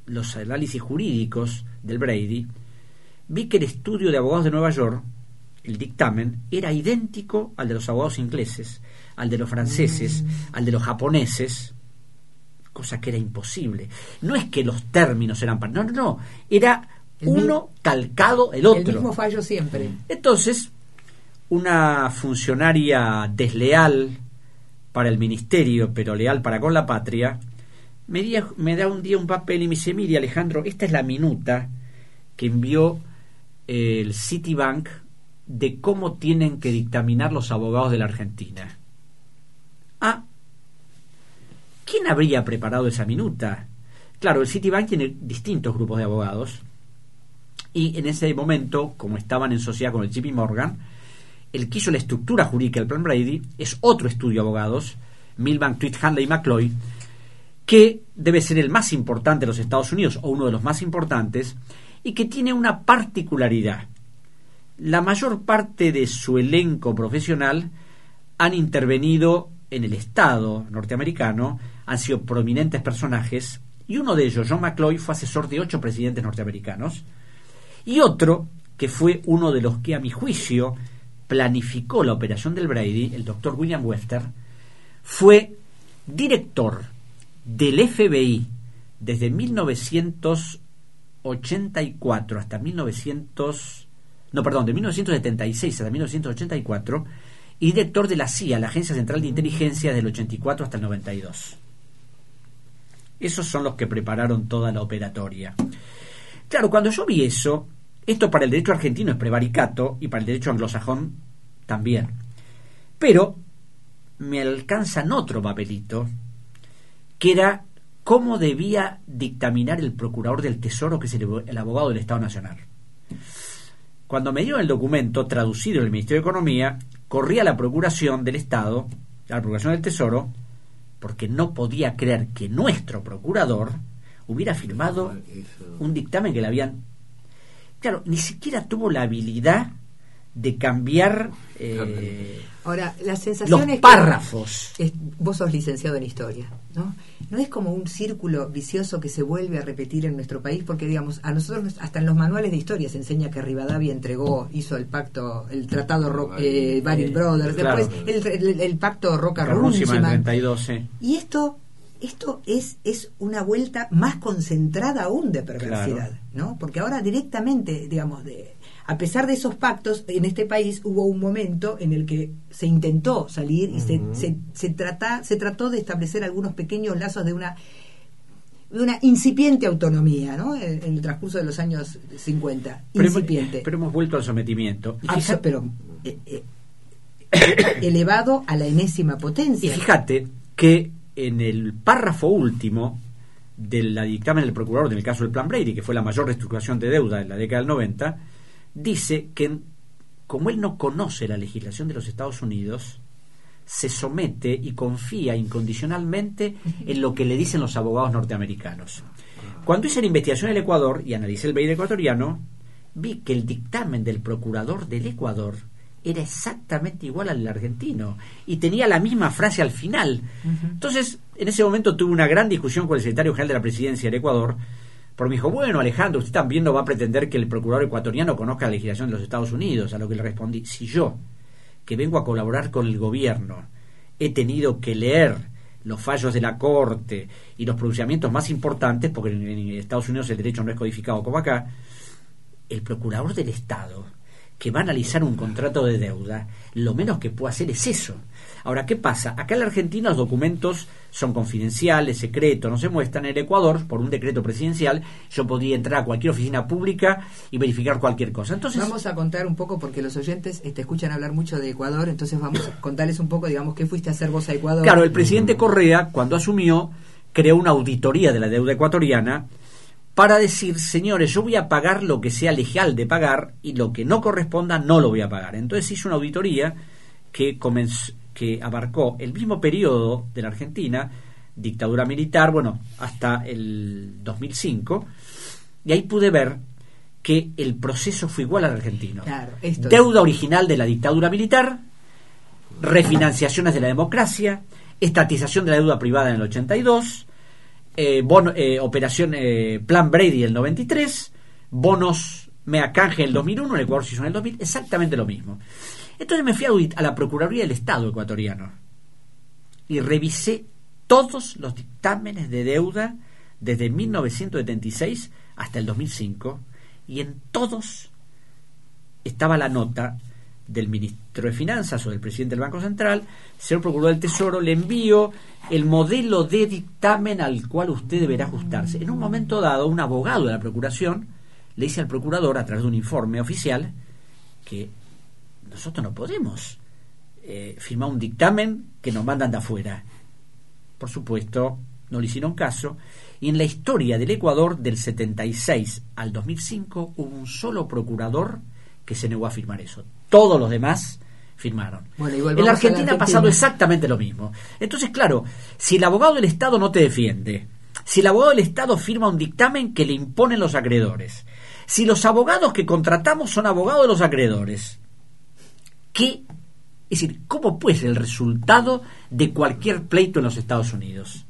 Speaker 1: los análisis jurídicos del Brady, vi que el estudio de abogados de Nueva York, el dictamen, era idéntico al de los abogados ingleses, al de los franceses, al de los japoneses, cosa que era imposible. No es que los términos eran... No, no, no. Era
Speaker 6: El
Speaker 1: uno calcado el otro.
Speaker 6: El mismo fallo siempre.
Speaker 1: Entonces, una funcionaria desleal para el ministerio, pero leal para con la patria, me, me da un día un papel y me dice, mire Alejandro, esta es la minuta que envió el Citibank de cómo tienen que dictaminar los abogados de la Argentina. Ah, ¿quién habría preparado esa minuta? Claro, el Citibank tiene distintos grupos de abogados y en ese momento, como estaban en sociedad con el JP Morgan, el que hizo la estructura jurídica del Plan Brady es otro estudio de abogados, Milbank, Tweet, Handley y McCloy, que debe ser el más importante de los Estados Unidos o uno de los más importantes y que tiene una particularidad. La mayor parte de su elenco profesional han intervenido en el Estado norteamericano, han sido prominentes personajes, y uno de ellos, John McCloy, fue asesor de ocho presidentes norteamericanos, y otro, que fue uno de los que a mi juicio planificó la operación del Brady, el doctor William Webster, fue director del FBI desde 1984 hasta 1900, no, perdón, de 1976 hasta 1984 y director de la CIA, la Agencia Central de Inteligencia, del 84 hasta el 92. Esos son los que prepararon toda la operatoria. Claro, cuando yo vi eso, esto para el derecho argentino es prevaricato y para el derecho anglosajón también. Pero me alcanzan otro papelito, que era cómo debía dictaminar el procurador del Tesoro, que es el, abogado del Estado Nacional. Cuando me dio el documento traducido en el Ministerio de Economía, corría la Procuración del Estado, la Procuración del Tesoro, porque no podía creer que nuestro procurador hubiera firmado un dictamen que le habían... Claro, ni siquiera tuvo la habilidad de cambiar eh,
Speaker 6: Ahora, la sensación
Speaker 1: los párrafos.
Speaker 6: vos sos licenciado en historia, ¿no? No es como un círculo vicioso que se vuelve a repetir en nuestro país, porque digamos, a nosotros hasta en los manuales de historia se enseña que Rivadavia entregó, hizo el pacto, el tratado Ro eh, Brothers, después el, pacto Roca Runciman. Y esto esto es, es una vuelta más concentrada aún de perversidad, ¿no? Porque ahora directamente, digamos, de, a pesar de esos pactos, en este país hubo un momento en el que se intentó salir y se, se, se, trata, se trató de establecer algunos pequeños lazos de una de una incipiente autonomía ¿no? en, el transcurso de los años 50. incipiente.
Speaker 1: pero hemos vuelto al sometimiento.
Speaker 6: pero eh, eh, elevado a la enésima potencia.
Speaker 1: Y fíjate que en el párrafo último del dictamen del procurador en el caso del Plan Brady, que fue la mayor reestructuración de deuda en la década del 90, dice que como él no conoce la legislación de los Estados Unidos, se somete y confía incondicionalmente en lo que le dicen los abogados norteamericanos. Cuando hice la investigación en el Ecuador y analicé el BEI ecuatoriano, vi que el dictamen del procurador del Ecuador era exactamente igual al argentino y tenía la misma frase al final. Entonces, en ese momento tuve una gran discusión con el secretario general de la presidencia del Ecuador, porque me dijo, bueno, Alejandro, usted también no va a pretender que el procurador ecuatoriano conozca la legislación de los Estados Unidos, a lo que le respondí, si yo, que vengo a colaborar con el gobierno, he tenido que leer los fallos de la Corte y los pronunciamientos más importantes, porque en, en Estados Unidos el derecho no es codificado como acá, el procurador del Estado que va a analizar un contrato de deuda, lo menos que puede hacer es eso. Ahora, ¿qué pasa? Acá en la Argentina los documentos son confidenciales, secretos, no se muestran. En el Ecuador, por un decreto presidencial, yo podía entrar a cualquier oficina pública y verificar cualquier cosa. Entonces,
Speaker 6: vamos a contar un poco, porque los oyentes te escuchan hablar mucho de Ecuador, entonces vamos a contarles un poco, digamos, qué fuiste a hacer vos a Ecuador.
Speaker 1: Claro, el presidente Correa, cuando asumió, creó una auditoría de la deuda ecuatoriana para decir, señores, yo voy a pagar lo que sea legal de pagar y lo que no corresponda no lo voy a pagar. Entonces hizo una auditoría que, que abarcó el mismo periodo de la Argentina, dictadura militar, bueno, hasta el 2005, y ahí pude ver que el proceso fue igual al argentino. Deuda original de la dictadura militar, refinanciaciones de la democracia, estatización de la deuda privada en el 82, eh, eh, operación eh, Plan Brady el 93, bonos Meacanje el 2001, el Ecuador se hizo en el 2000, exactamente lo mismo. Entonces me fui a, a la Procuraduría del Estado ecuatoriano y revisé todos los dictámenes de deuda desde 1976 hasta el 2005 y en todos estaba la nota del ministro de Finanzas o del presidente del Banco Central, señor Procurador del Tesoro, le envío el modelo de dictamen al cual usted deberá ajustarse. En un momento dado, un abogado de la Procuración le dice al Procurador, a través de un informe oficial, que nosotros no podemos eh, firmar un dictamen que nos mandan de afuera. Por supuesto, no le hicieron caso. Y en la historia del Ecuador, del 76 al 2005, hubo un solo procurador que se negó a firmar eso. Todos los demás firmaron. en la Argentina ha pasado exactamente lo mismo. Entonces, claro, si el abogado del Estado no te defiende, si el abogado del Estado firma un dictamen que le imponen los acreedores, si los abogados que contratamos son abogados de los acreedores, ¿qué? Es decir, ¿cómo puede ser el resultado de cualquier pleito en los Estados Unidos?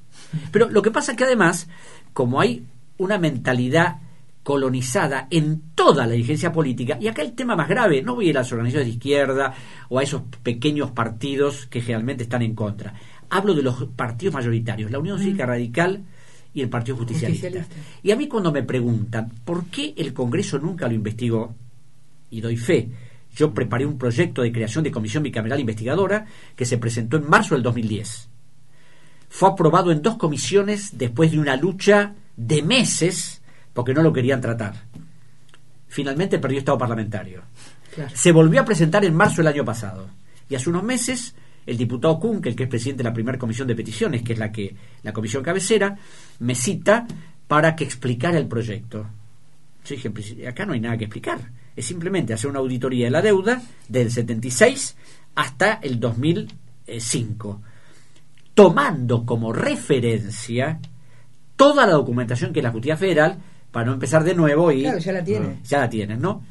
Speaker 1: Pero lo que pasa es que además, como hay una mentalidad colonizada en toda la dirigencia política, y acá el tema más grave, no voy a las organizaciones de izquierda o a esos pequeños partidos que generalmente están en contra, hablo de los partidos mayoritarios, la Unión Cívica Radical y el Partido Justicialista. Y a mí cuando me preguntan por qué el Congreso nunca lo investigó, y doy fe, yo preparé un proyecto de creación de comisión bicameral investigadora que se presentó en marzo del 2010. Fue aprobado en dos comisiones después de una lucha de meses porque no lo querían tratar. Finalmente perdió estado parlamentario. Se volvió a presentar en marzo del año pasado. Y hace unos meses el diputado Kunkel, que es presidente de la primera comisión de peticiones, que es la que la comisión cabecera, me cita para que explicara el proyecto. Yo dije, acá no hay nada que explicar. Es simplemente hacer una auditoría de la deuda del 76 hasta el 2005, tomando como referencia toda la documentación que la Justicia Federal, para no empezar de nuevo y...
Speaker 6: Claro, ya la tiene.
Speaker 1: Ya la tienen, ¿no?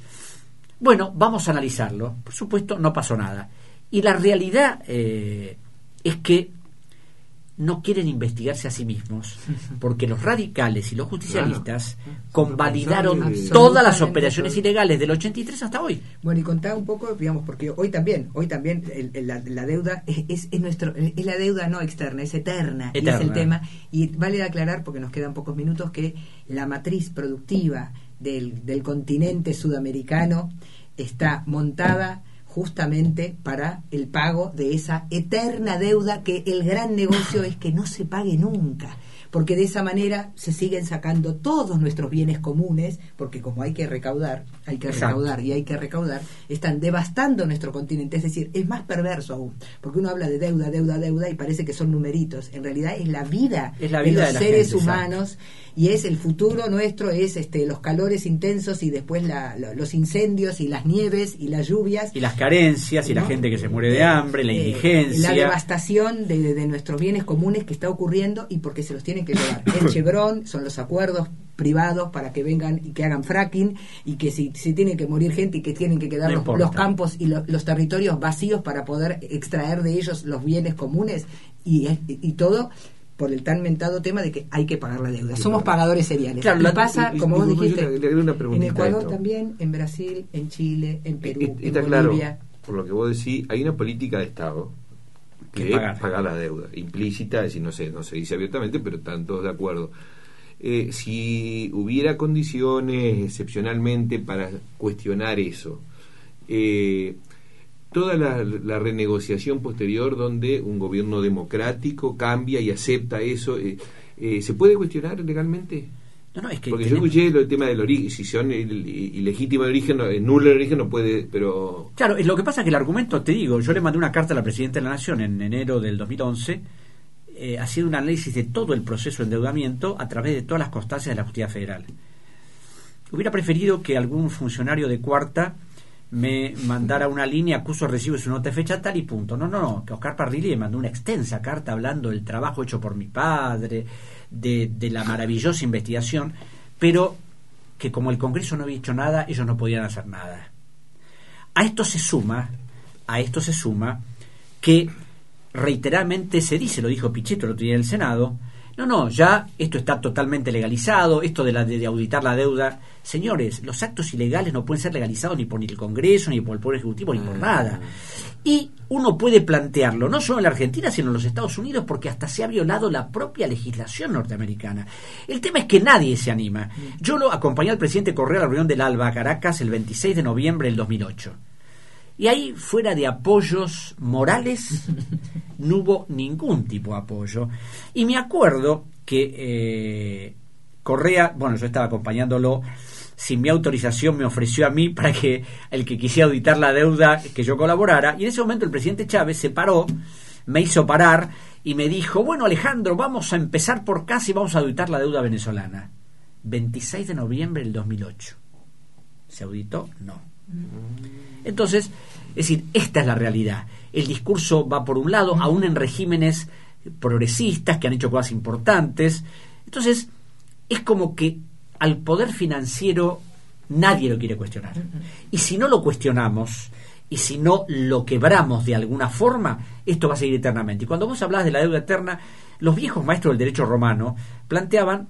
Speaker 1: Bueno, vamos a analizarlo. Por supuesto, no pasó nada. Y la realidad eh, es que no quieren investigarse a sí mismos, porque los radicales y los justicialistas convalidaron todas las operaciones ilegales del 83 hasta hoy.
Speaker 6: Bueno, y contá un poco, digamos, porque hoy también, hoy también la, deuda es, es, nuestro, es la deuda no externa, es eterna, y es el tema. Y vale aclarar, porque nos quedan pocos minutos, que la matriz productiva del, del continente sudamericano está montada justamente para el pago de esa eterna deuda que el gran negocio es que no se pague nunca porque de esa manera se siguen sacando todos nuestros bienes comunes, porque como hay que recaudar, hay que recaudar y hay que recaudar, están devastando nuestro continente. Es decir, es más perverso aún, porque uno habla de deuda, deuda, deuda y parece que son numeritos. En realidad es la vida,
Speaker 1: es la vida
Speaker 6: de los seres humanos y es el futuro nuestro, es este los calores intensos y después los incendios y las nieves y las lluvias.
Speaker 1: Y las carencias y la gente que se muere de hambre, la eh, indigencia.
Speaker 6: La devastación de, de nuestros bienes comunes que está ocurriendo y porque se los tienen que llevar. El Chevron son los acuerdos privados para que vengan y que hagan fracking y que si, si tiene que morir gente y que tienen que quedar los, campos y los territorios vacíos para poder extraer de ellos los bienes comunes y, y todo por el tan mentado tema de que hay que pagar la deuda. Somos pagadores seriales. Claro, pasa, como vos dijiste, en Ecuador también, en Brasil, en Chile, en Perú, en Bolivia.
Speaker 7: por lo que vos decís, hay una política de Estado que, pagar. la deuda, implícita, es decir, no sé, no se dice abiertamente, pero están todos de acuerdo. Eh, si hubiera condiciones excepcionalmente para cuestionar eso, eh, toda la, renegociación posterior donde un gobierno democrático cambia y acepta eso, eh, ¿se puede cuestionar legalmente?
Speaker 1: No, es que
Speaker 7: Porque yo escuché el tema del origen, si son ilegítimos de origen, no, nulo de origen no puede, pero...
Speaker 1: Claro, lo que pasa es que el argumento, te digo, yo le mandé una carta a la Presidenta de la Nación en enero del 2011, eh, haciendo un análisis de todo el proceso de endeudamiento a través de todas las constancias de la Justicia Federal. Hubiera preferido que algún funcionario de cuarta me mandara una línea, acuso recibo su nota de fecha tal y punto. No, no, no, que Oscar Parrilli me mandó una extensa carta hablando del trabajo hecho por mi padre, de, la maravillosa investigación, pero que como el Congreso no había hecho nada, ellos no podían hacer nada. A esto se suma, a esto se suma que reiteradamente se dice, lo dijo Pichetto el otro día en el Senado, no, no, ya esto está totalmente legalizado, esto de, la, de, auditar la deuda. Señores, los actos ilegales no pueden ser legalizados ni por el Congreso, ni por el Poder Ejecutivo, ni por nada. Y uno puede plantearlo, no solo en la Argentina, sino en los Estados Unidos, porque hasta se ha violado la propia legislación norteamericana. El tema es que nadie se anima. Yo lo acompañé al presidente Correa a la reunión del ALBA a Caracas el 26 de noviembre del 2008. Y ahí, fuera de apoyos morales, no hubo ningún tipo de apoyo. Y me acuerdo que eh, Correa, bueno, yo estaba acompañándolo, sin mi autorización me ofreció a mí para que el que quisiera auditar la deuda, que yo colaborara. Y en ese momento el presidente Chávez se paró, me hizo parar y me dijo, bueno Alejandro, vamos a empezar por casa y vamos a auditar la deuda venezolana. 26 de noviembre del 2008. ¿Se auditó? No. Entonces, es decir, esta es la realidad. El discurso va por un lado, aún en regímenes progresistas que han hecho cosas importantes. Entonces, es como que al poder financiero nadie lo quiere cuestionar. Y si no lo cuestionamos, y si no lo quebramos de alguna forma, esto va a seguir eternamente. Y cuando vos hablás de la deuda eterna, los viejos maestros del derecho romano planteaban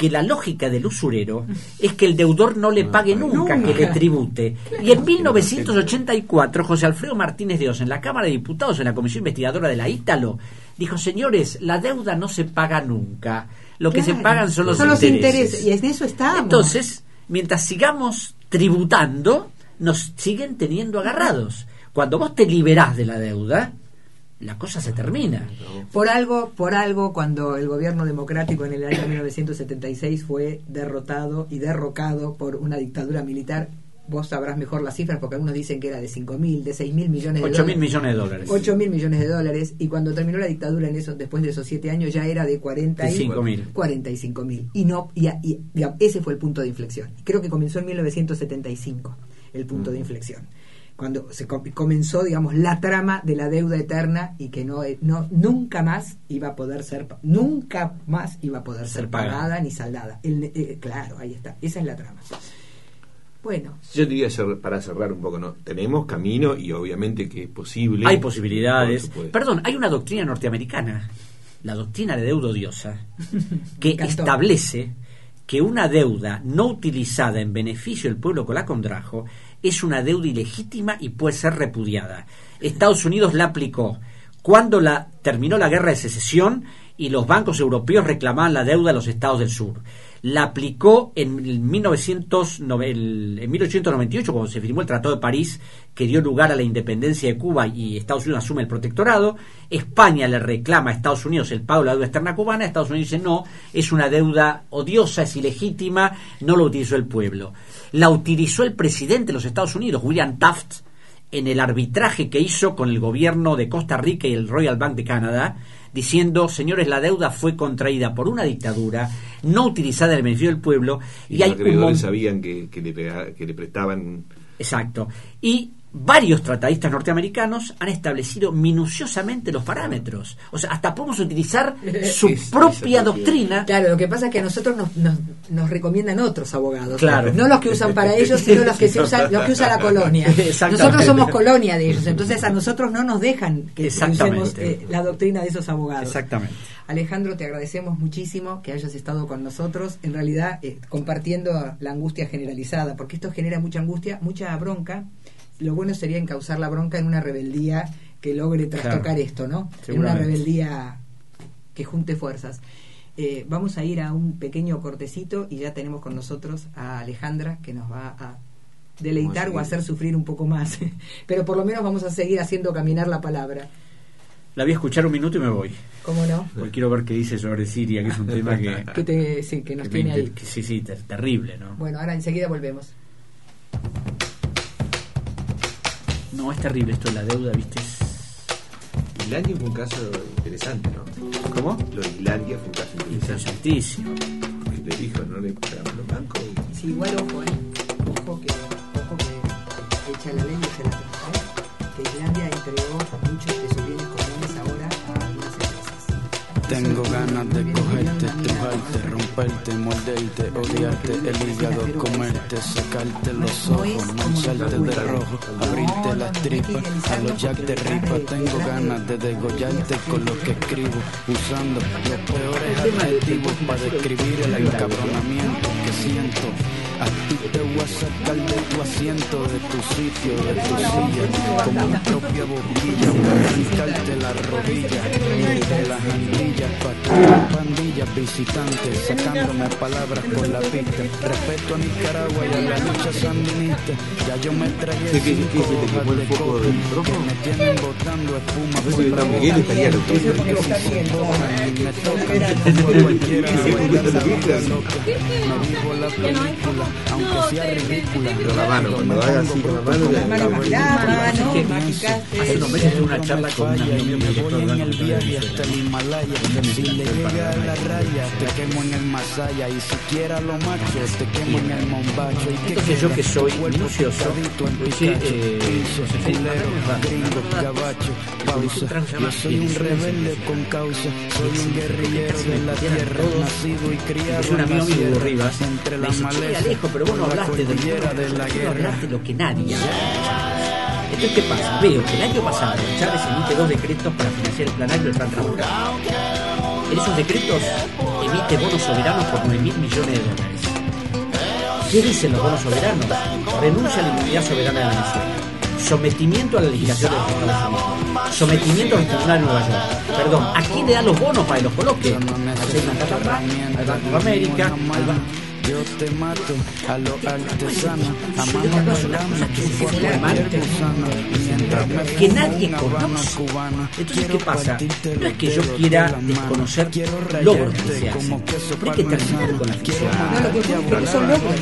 Speaker 1: que la lógica del usurero es que el deudor no le pague nunca, que le tribute. Y en 1984, José Alfredo Martínez de Oz, en la Cámara de Diputados, en la Comisión Investigadora de la Ítalo, dijo, señores, la deuda no se paga nunca. Lo que se pagan son los intereses.
Speaker 6: Y en eso estamos.
Speaker 1: Entonces, mientras sigamos tributando, nos siguen teniendo agarrados. Cuando vos te liberás de la deuda, la cosa se termina.
Speaker 6: Por algo, por algo, cuando el gobierno democrático en el año 1976 fue derrotado y derrocado por una dictadura militar, vos sabrás mejor las cifras porque algunos dicen que era de 5 mil, de 6 mil millones de
Speaker 1: 8 mil millones de dólares.
Speaker 6: 8 mil millones de dólares. Y cuando terminó la dictadura en eso, después de esos 7 años, ya era de 45
Speaker 1: mil.
Speaker 6: 45 mil. Y, no, y, y, ese fue el punto de inflexión. Creo que comenzó en 1975 el punto de inflexión cuando se comenzó, digamos, la trama de la deuda eterna y que no, no nunca más iba a poder ser nunca más iba a poder ser, pagada, ni saldada. Eh, claro, ahí está. Esa es la trama. Bueno.
Speaker 7: Yo diría para cerrar un poco, ¿no? Tenemos camino y obviamente que es posible.
Speaker 1: Hay posibilidades. Perdón, hay una doctrina norteamericana, la doctrina de deuda odiosa, que establece que una deuda no utilizada en beneficio del pueblo que la contrajo es una deuda ilegítima y puede ser repudiada. Estados Unidos la aplicó cuando la, terminó la guerra de secesión y los bancos europeos reclamaban la deuda de los estados del sur. La aplicó en, 1900, en 1898, cuando se firmó el Tratado de París, que dio lugar a la independencia de Cuba y Estados Unidos asume el protectorado. España le reclama a Estados Unidos el pago de la deuda externa cubana. Estados Unidos dice no, es una deuda odiosa, es ilegítima, no lo utilizó el pueblo la utilizó el presidente de los Estados Unidos, William Taft, en el arbitraje que hizo con el gobierno de Costa Rica y el Royal Bank de Canadá, diciendo, señores, la deuda fue contraída por una dictadura, no utilizada en el beneficio del pueblo,
Speaker 7: y, los acreedores sabían que, le, que le prestaban...
Speaker 1: Exacto. Y varios tratadistas norteamericanos han establecido minuciosamente los parámetros. O sea, hasta podemos utilizar su propia doctrina.
Speaker 6: Claro, lo que pasa es que a nosotros nos, nos, recomiendan otros abogados. Claro. No los que usan para ellos, sino los que, se usan, los que usa la colonia. Nosotros somos colonia de ellos, entonces a nosotros no nos dejan que usemos eh, la doctrina de esos abogados.
Speaker 1: Exactamente.
Speaker 6: Alejandro, te agradecemos muchísimo que hayas estado con nosotros, en realidad eh, compartiendo la angustia generalizada, porque esto genera mucha angustia, mucha bronca lo bueno sería encauzar la bronca en una rebeldía que logre trastocar esto, ¿no? En una rebeldía que junte fuerzas. Eh, vamos a ir a un pequeño cortecito y ya tenemos con nosotros a Alejandra que nos va a deleitar o hacer sufrir un poco más. Pero por lo menos vamos a seguir haciendo caminar la palabra.
Speaker 1: La voy a escuchar un minuto y me voy.
Speaker 6: ¿Cómo no?
Speaker 1: Porque quiero ver qué dice sobre Siria, que es un tema que...
Speaker 6: que, te, sí, que nos tiene ahí.
Speaker 1: sí, sí, terrible, ¿no?
Speaker 6: Bueno, ahora enseguida volvemos.
Speaker 1: No, es terrible esto de la deuda, ¿viste?
Speaker 7: Islandia fue un caso interesante, ¿no?
Speaker 1: ¿Cómo?
Speaker 7: Lo de Islandia fue un caso
Speaker 1: interesante. Interesantísimo.
Speaker 7: le dijo, no le pagaban los bancos.
Speaker 6: Sí, igual ojo, ¿eh? Ojo que, ojo que echa la ley y se la ¿eh? Que Islandia entregó muchos de sus bienes comunes ahora a algunas empresas.
Speaker 9: Tengo ganas de tujarte, romperte, morderte, odiarte, el hígado, comerte, sacarte los ojos, mancharte de rojo, abrirte las tripas, a los jack de ripa. Tengo ganas de degollarte con lo que escribo, usando los peores adjetivos para describir el encabronamiento que siento. A ti te voy a sacar de tu asiento, de tu sitio, de tu silla, como mi propia boquilla, para arrancarte la rodilla, de las andillas, pa' tu pandilla estrellas visitantes, sacándome palabras por la pista. Respeto a Nicaragua y a la lucha sandinista. Ya yo me tragué
Speaker 7: ¿Qué, qué, qué,
Speaker 9: cinco
Speaker 7: se te quemó el
Speaker 9: hojas de
Speaker 7: del
Speaker 9: que me tienen botando espuma por la boca.
Speaker 7: estaría
Speaker 9: me tocan como cualquiera, me voy a dar vuelta loca. Me vivo la película, aunque sea ridícula.
Speaker 7: Pero la mano, cuando haga así con la mano,
Speaker 1: que hace unos meses tuve una charla con un amigo mío
Speaker 9: me
Speaker 1: director
Speaker 9: voy
Speaker 1: de
Speaker 9: en el viaje
Speaker 1: de
Speaker 9: hasta el Himalaya. Si le llega a la raya, te quemo en el Masaya. Y siquiera lo macho, te quemo en el Mombacho. ¿Y
Speaker 1: Entonces yo que soy minucioso,
Speaker 9: Picacho,
Speaker 1: eh,
Speaker 9: gringo, gabacho, pausa.
Speaker 1: que
Speaker 9: Yo soy un rebelde con causa. Soy un guerrillero de la tierra, nacido y criado
Speaker 1: Es un
Speaker 9: en
Speaker 1: amigo
Speaker 9: la
Speaker 1: mío, Hugo
Speaker 9: sierra,
Speaker 1: Rivas,
Speaker 9: entre la maleza,
Speaker 1: Alejo, pero vos no hablaste
Speaker 9: de la
Speaker 1: no
Speaker 9: guerra.
Speaker 1: hablaste lo que nadie. Entonces, ¿qué pasa? Veo que el año pasado Chávez emite dos decretos para financiar el planario del plan trabajo. En esos decretos emite bonos soberanos por 9 mil millones de dólares. ¿Qué dicen los bonos soberanos? Renuncia a la inmunidad soberana de Venezuela. Sometimiento a la legislación de los Estados Unidos. Sometimiento al Tribunal de Nueva York. Perdón, ¿a quién le dan los bonos para que los coloque? Al Banco de América, al Banco...
Speaker 9: Yo te mato a los a
Speaker 1: te paso una
Speaker 9: bailando, chupo
Speaker 1: llama
Speaker 9: cualquier gusano, mientras me
Speaker 1: que nadie conoce. Entonces, ¿qué pasa? No es
Speaker 9: los
Speaker 1: que yo quiera desconocer logros que se hacen, pero hay que terminar con la ficción.
Speaker 6: No, lo que ocurre es que son logros,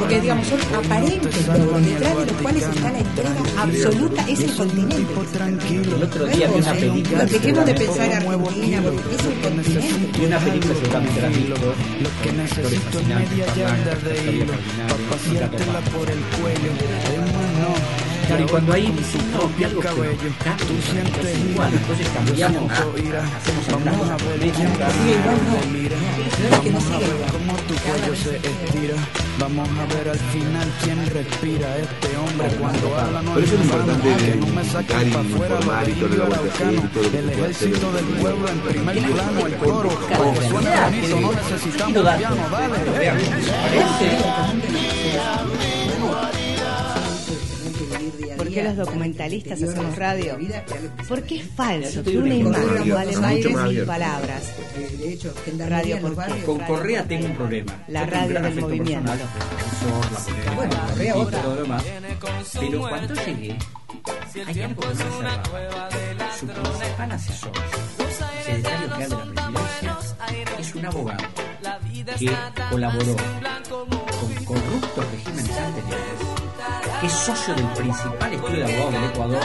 Speaker 6: porque digamos son aparentes logros, detrás de los cuales está la entrega absoluta, es el continente.
Speaker 1: El otro día vi una película.
Speaker 6: Dejemos de pensar Argentina, porque es el continente.
Speaker 1: Vi una película seguramente la has visto.
Speaker 9: Lo que yarda de hilo para paseártela por el cuello. Hermano,
Speaker 1: Pero y cuando ahí dicen, no, que algo que
Speaker 9: tú sientes
Speaker 1: es igual, entonces cambiamos, hacemos
Speaker 9: Vamos
Speaker 1: algunas
Speaker 9: a
Speaker 1: cosas
Speaker 9: ver
Speaker 1: políticas,
Speaker 9: quién
Speaker 6: Sigue igual, no.
Speaker 9: mira.
Speaker 6: Claro que no
Speaker 9: Vamos a
Speaker 6: sigue
Speaker 9: ver
Speaker 6: igual.
Speaker 9: cómo tu cuello se estira. Vamos a ver al final quién respira. Este hombre cuando habla no
Speaker 7: Por eso es importante
Speaker 9: humano, que no me
Speaker 7: explicar
Speaker 9: saquen
Speaker 7: y informar y
Speaker 9: lo de
Speaker 7: vuelta que y todo lo que
Speaker 9: El
Speaker 7: hacer
Speaker 9: ejército
Speaker 7: el
Speaker 9: del pueblo en primer plano, el coro. Porque suena bonito, no necesitamos piano, dale.
Speaker 2: ¿Por qué los documentalistas hacemos radio? Porque es falso que una imagen vale más mil palabras.
Speaker 6: De hecho,
Speaker 2: Radio
Speaker 6: barrios.
Speaker 1: Con Correa tengo un problema.
Speaker 2: La radio del movimiento.
Speaker 6: Bueno, Correa
Speaker 1: demás. Pero cuando llegué, hay algo que me. Su principal asesor, secretario general de la presidencia, es un abogado que colaboró con corruptos regímenes anteriores, que es socio del principal estudio de abogados del Ecuador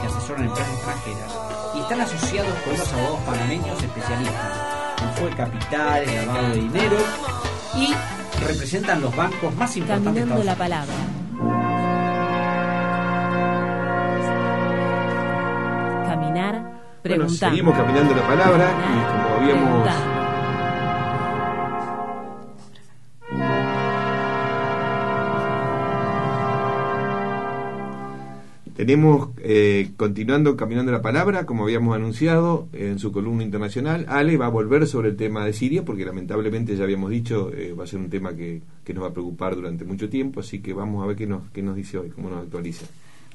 Speaker 1: que asesoran empresas extranjeras y están asociados con unos abogados panameños especialistas en fuego de capitales, lavado de dinero y representan los bancos más importantes de
Speaker 3: la palabra. Caminar,
Speaker 7: Bueno,
Speaker 3: preguntar.
Speaker 7: seguimos caminando la palabra y como habíamos Tenemos, eh, continuando caminando la palabra, como habíamos anunciado en su columna internacional, Ale va a volver sobre el tema de Siria, porque lamentablemente ya habíamos dicho, eh, va a ser un tema que, que nos va a preocupar durante mucho tiempo, así que vamos a ver qué nos, qué nos dice hoy, cómo nos actualiza.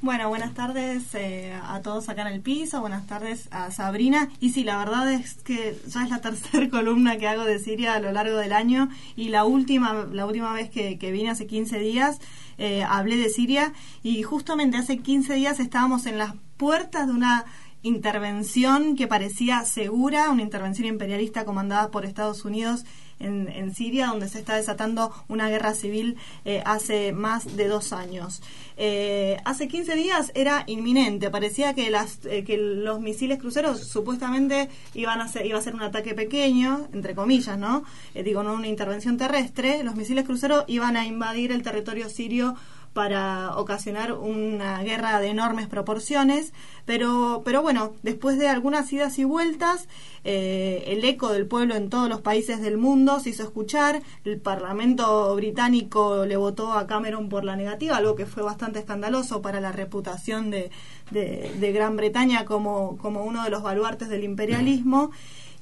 Speaker 10: Bueno, buenas tardes eh, a todos acá en el piso, buenas tardes a Sabrina. Y sí, la verdad es que ya es la tercera columna que hago de Siria a lo largo del año y la última, la última vez que, que vine hace 15 días eh, hablé de Siria y justamente hace 15 días estábamos en las puertas de una intervención que parecía segura, una intervención imperialista comandada por Estados Unidos en, Siria, donde se está desatando una guerra civil eh, hace más de dos años. Eh, hace 15 días era inminente, parecía que, las, eh, que los misiles cruceros supuestamente iban a ser, iba a ser un ataque pequeño, entre comillas, ¿no? Eh, digo, no una intervención terrestre, los misiles cruceros iban a invadir el territorio sirio para ocasionar una guerra de enormes proporciones, pero, pero bueno, después de algunas idas y vueltas, eh, el eco del pueblo en todos los países del mundo se hizo escuchar, el Parlamento británico le votó a Cameron por la negativa, algo que fue bastante escandaloso para la reputación de, de, de Gran Bretaña como, como uno de los baluartes del imperialismo,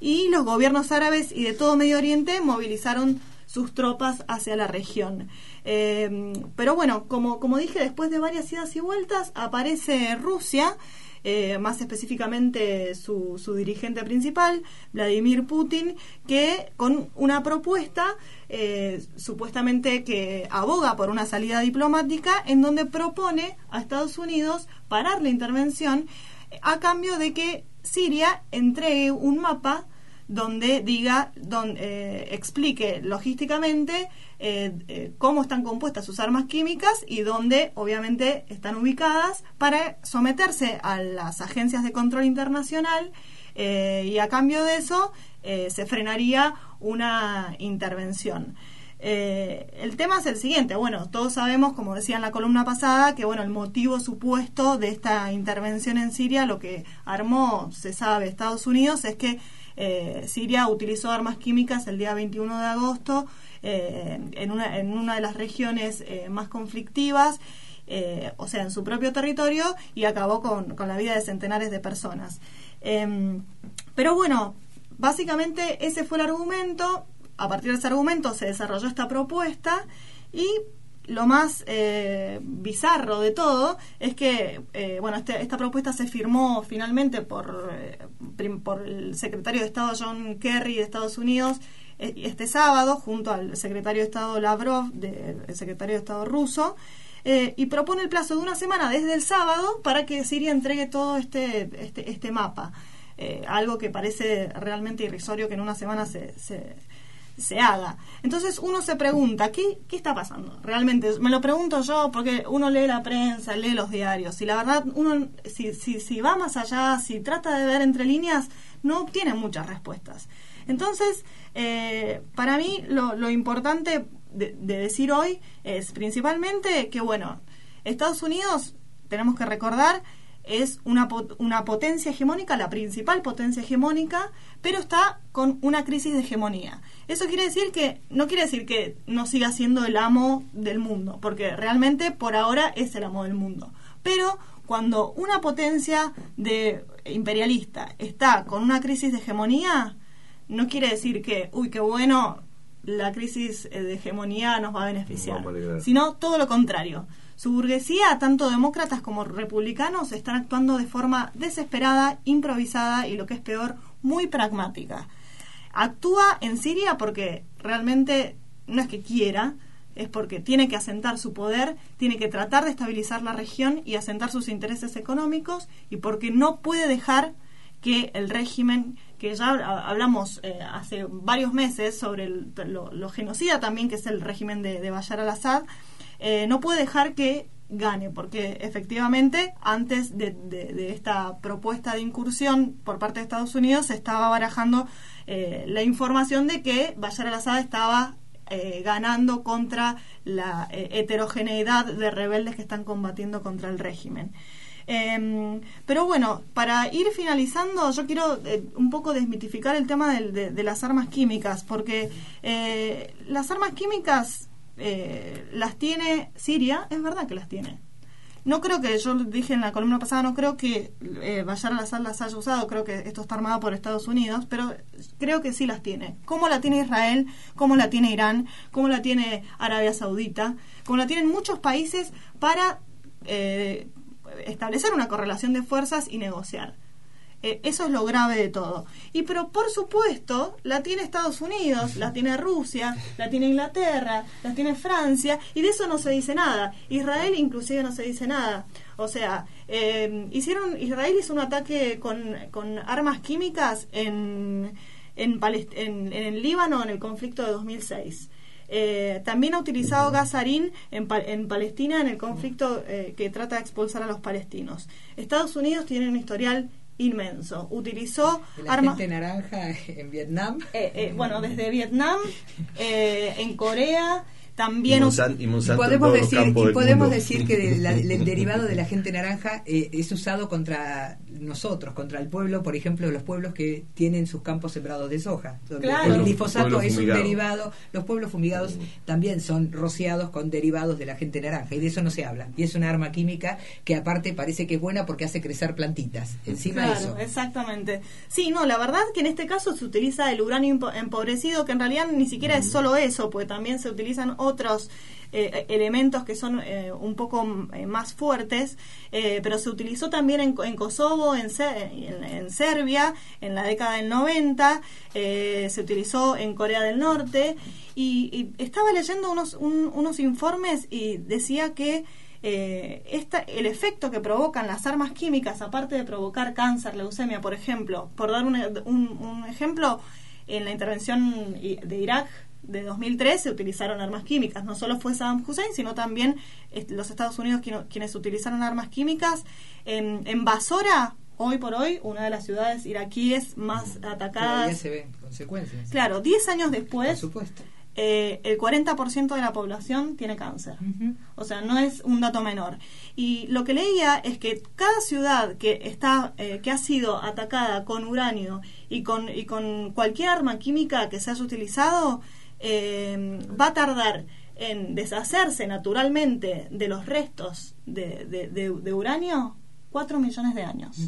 Speaker 10: y los gobiernos árabes y de todo Medio Oriente movilizaron sus tropas hacia la región. Eh, pero bueno, como, como dije, después de varias idas y vueltas, aparece Rusia. Eh, más específicamente su, su, dirigente principal, Vladimir Putin, que con una propuesta eh, supuestamente que aboga por una salida diplomática en donde propone a Estados Unidos parar la intervención a cambio de que Siria entregue un mapa donde diga, donde eh, explique logísticamente eh, eh, cómo están compuestas sus armas químicas y dónde obviamente están ubicadas para someterse a las agencias de control internacional y a cambio de eso se frenaría una intervención. el tema es el siguiente, bueno, todos sabemos, como decía en la columna pasada, que bueno, el motivo supuesto de esta intervención en Siria, lo que armó, se sabe, Estados Unidos, es que eh, Siria utilizó armas químicas el día 21 de agosto eh, en, una, de las regiones eh, más conflictivas, o sea, en su propio territorio, y acabó con, con la vida de centenares de personas. Em, pero bueno, básicamente ese fue el argumento. A partir de ese argumento se desarrolló esta propuesta y lo más eh, bizarro de todo es que, eh, bueno, este, esta propuesta se firmó finalmente por, eh, por el secretario de Estado John Kerry de Estados Unidos este sábado, junto al secretario de Estado Lavrov, del secretario de Estado ruso, y propone el plazo de una semana desde el sábado para que Siria entregue todo este, este, este mapa. algo que parece realmente irrisorio que en una semana se, se se haga. Entonces uno se pregunta, ¿qué, ¿qué está pasando? Realmente, me lo pregunto yo porque uno lee la prensa, lee los diarios y la verdad uno, si, si, va más allá, si trata de ver entre líneas, no obtiene muchas respuestas. Entonces, eh, para mí lo, lo importante de, de decir hoy es principalmente que, bueno, Estados Unidos, tenemos que recordar, es una, una potencia hegemónica, la principal potencia hegemónica, pero está con una crisis de hegemonía. Eso quiere decir que, no quiere decir que no siga siendo el amo del mundo, porque realmente por ahora es el amo del mundo. Pero cuando una potencia de imperialista está con una crisis de hegemonía, no quiere decir que, uy, qué bueno, la crisis de hegemonía nos va a beneficiar, sino todo lo contrario. Su burguesía, tanto demócratas como republicanos, están actuando de forma desesperada, improvisada y, lo que es peor, muy pragmática. Actúa en Siria porque realmente no es que quiera, es porque tiene que asentar su poder, tiene que tratar de estabilizar la región y asentar sus intereses económicos y porque no puede dejar que el régimen, que ya hablamos eh, hace varios meses sobre lo, genocida también que es el régimen de, de Bashar al-Assad, eh, no puede dejar que gane, porque efectivamente antes de, esta propuesta de incursión por parte de Estados Unidos se estaba barajando eh, la información de que Bashar al-Assad estaba eh, ganando contra la eh, heterogeneidad de rebeldes que están combatiendo contra el régimen. Em, pero bueno, para ir finalizando, yo quiero un poco desmitificar el tema de las armas químicas, porque las armas químicas eh, las tiene Siria, es verdad que las tiene. No creo que, yo dije en la columna pasada, no creo que eh, Bashar al-Assad las haya usado, creo que esto está armado por Estados Unidos, pero creo que sí las tiene. ¿Cómo la tiene Israel? ¿Cómo la tiene Irán? ¿Cómo la tiene Arabia Saudita? ¿Cómo la tienen muchos países para eh, establecer una correlación de fuerzas y negociar? Eh, eso es lo grave de todo. Y pero por supuesto, la tiene Estados Unidos, la tiene Rusia, la tiene Inglaterra, la tiene Francia, y de eso no se dice nada. Israel inclusive no se dice nada. O sea, eh, hicieron, Israel hizo un ataque con, con armas químicas en, en, en, el Líbano en el conflicto de 2006. Eh, también ha utilizado gasarín en, en Palestina en el conflicto que trata de expulsar a los palestinos. Estados Unidos tiene un historial inmenso. Utilizó
Speaker 6: armas. naranja en Vietnam.
Speaker 10: Eh, eh, bueno, desde Vietnam, eh, en Corea, también
Speaker 7: y Monsanto,
Speaker 6: podemos decir y podemos decir que el derivado de la gente naranja eh, es usado contra nosotros contra el pueblo por ejemplo los pueblos que tienen sus campos sembrados de soja. El glifosato es un derivado los pueblos fumigados también son rociados con derivados de la gente naranja y de eso no se habla y es una arma química que aparte parece que es buena porque hace crecer plantitas encima
Speaker 10: claro,
Speaker 6: eso.
Speaker 10: exactamente. Sí no la verdad que en este caso se utiliza el uranio empobrecido que en realidad ni siquiera es solo eso porque también se utilizan otros eh, elementos que son eh, un poco eh, más fuertes, pero se utilizó también en, Kosovo, en, en, Serbia, en la década del 90, se utilizó en Corea del Norte, y, estaba leyendo unos, unos informes y decía que esta, el efecto que provocan las armas químicas, aparte de provocar cáncer, leucemia, por ejemplo, por dar un, un ejemplo, en la intervención de Irak de 2003 se utilizaron armas químicas. No solo fue Saddam Hussein, sino también los Estados Unidos quienes utilizaron armas químicas. En, en Basora, hoy por hoy, una de las ciudades iraquíes más atacadas.
Speaker 6: se ven consecuencias.
Speaker 10: Claro, 10 años después. supuesto. Eh, el 40% de la población tiene cáncer. O sea, no es un dato menor. Y lo que leía es que cada ciudad que está eh, que ha sido atacada con uranio y con y con cualquier arma química que se haya utilizado eh, va a tardar en deshacerse naturalmente de los restos de, de, uranio cuatro millones de años. Mm.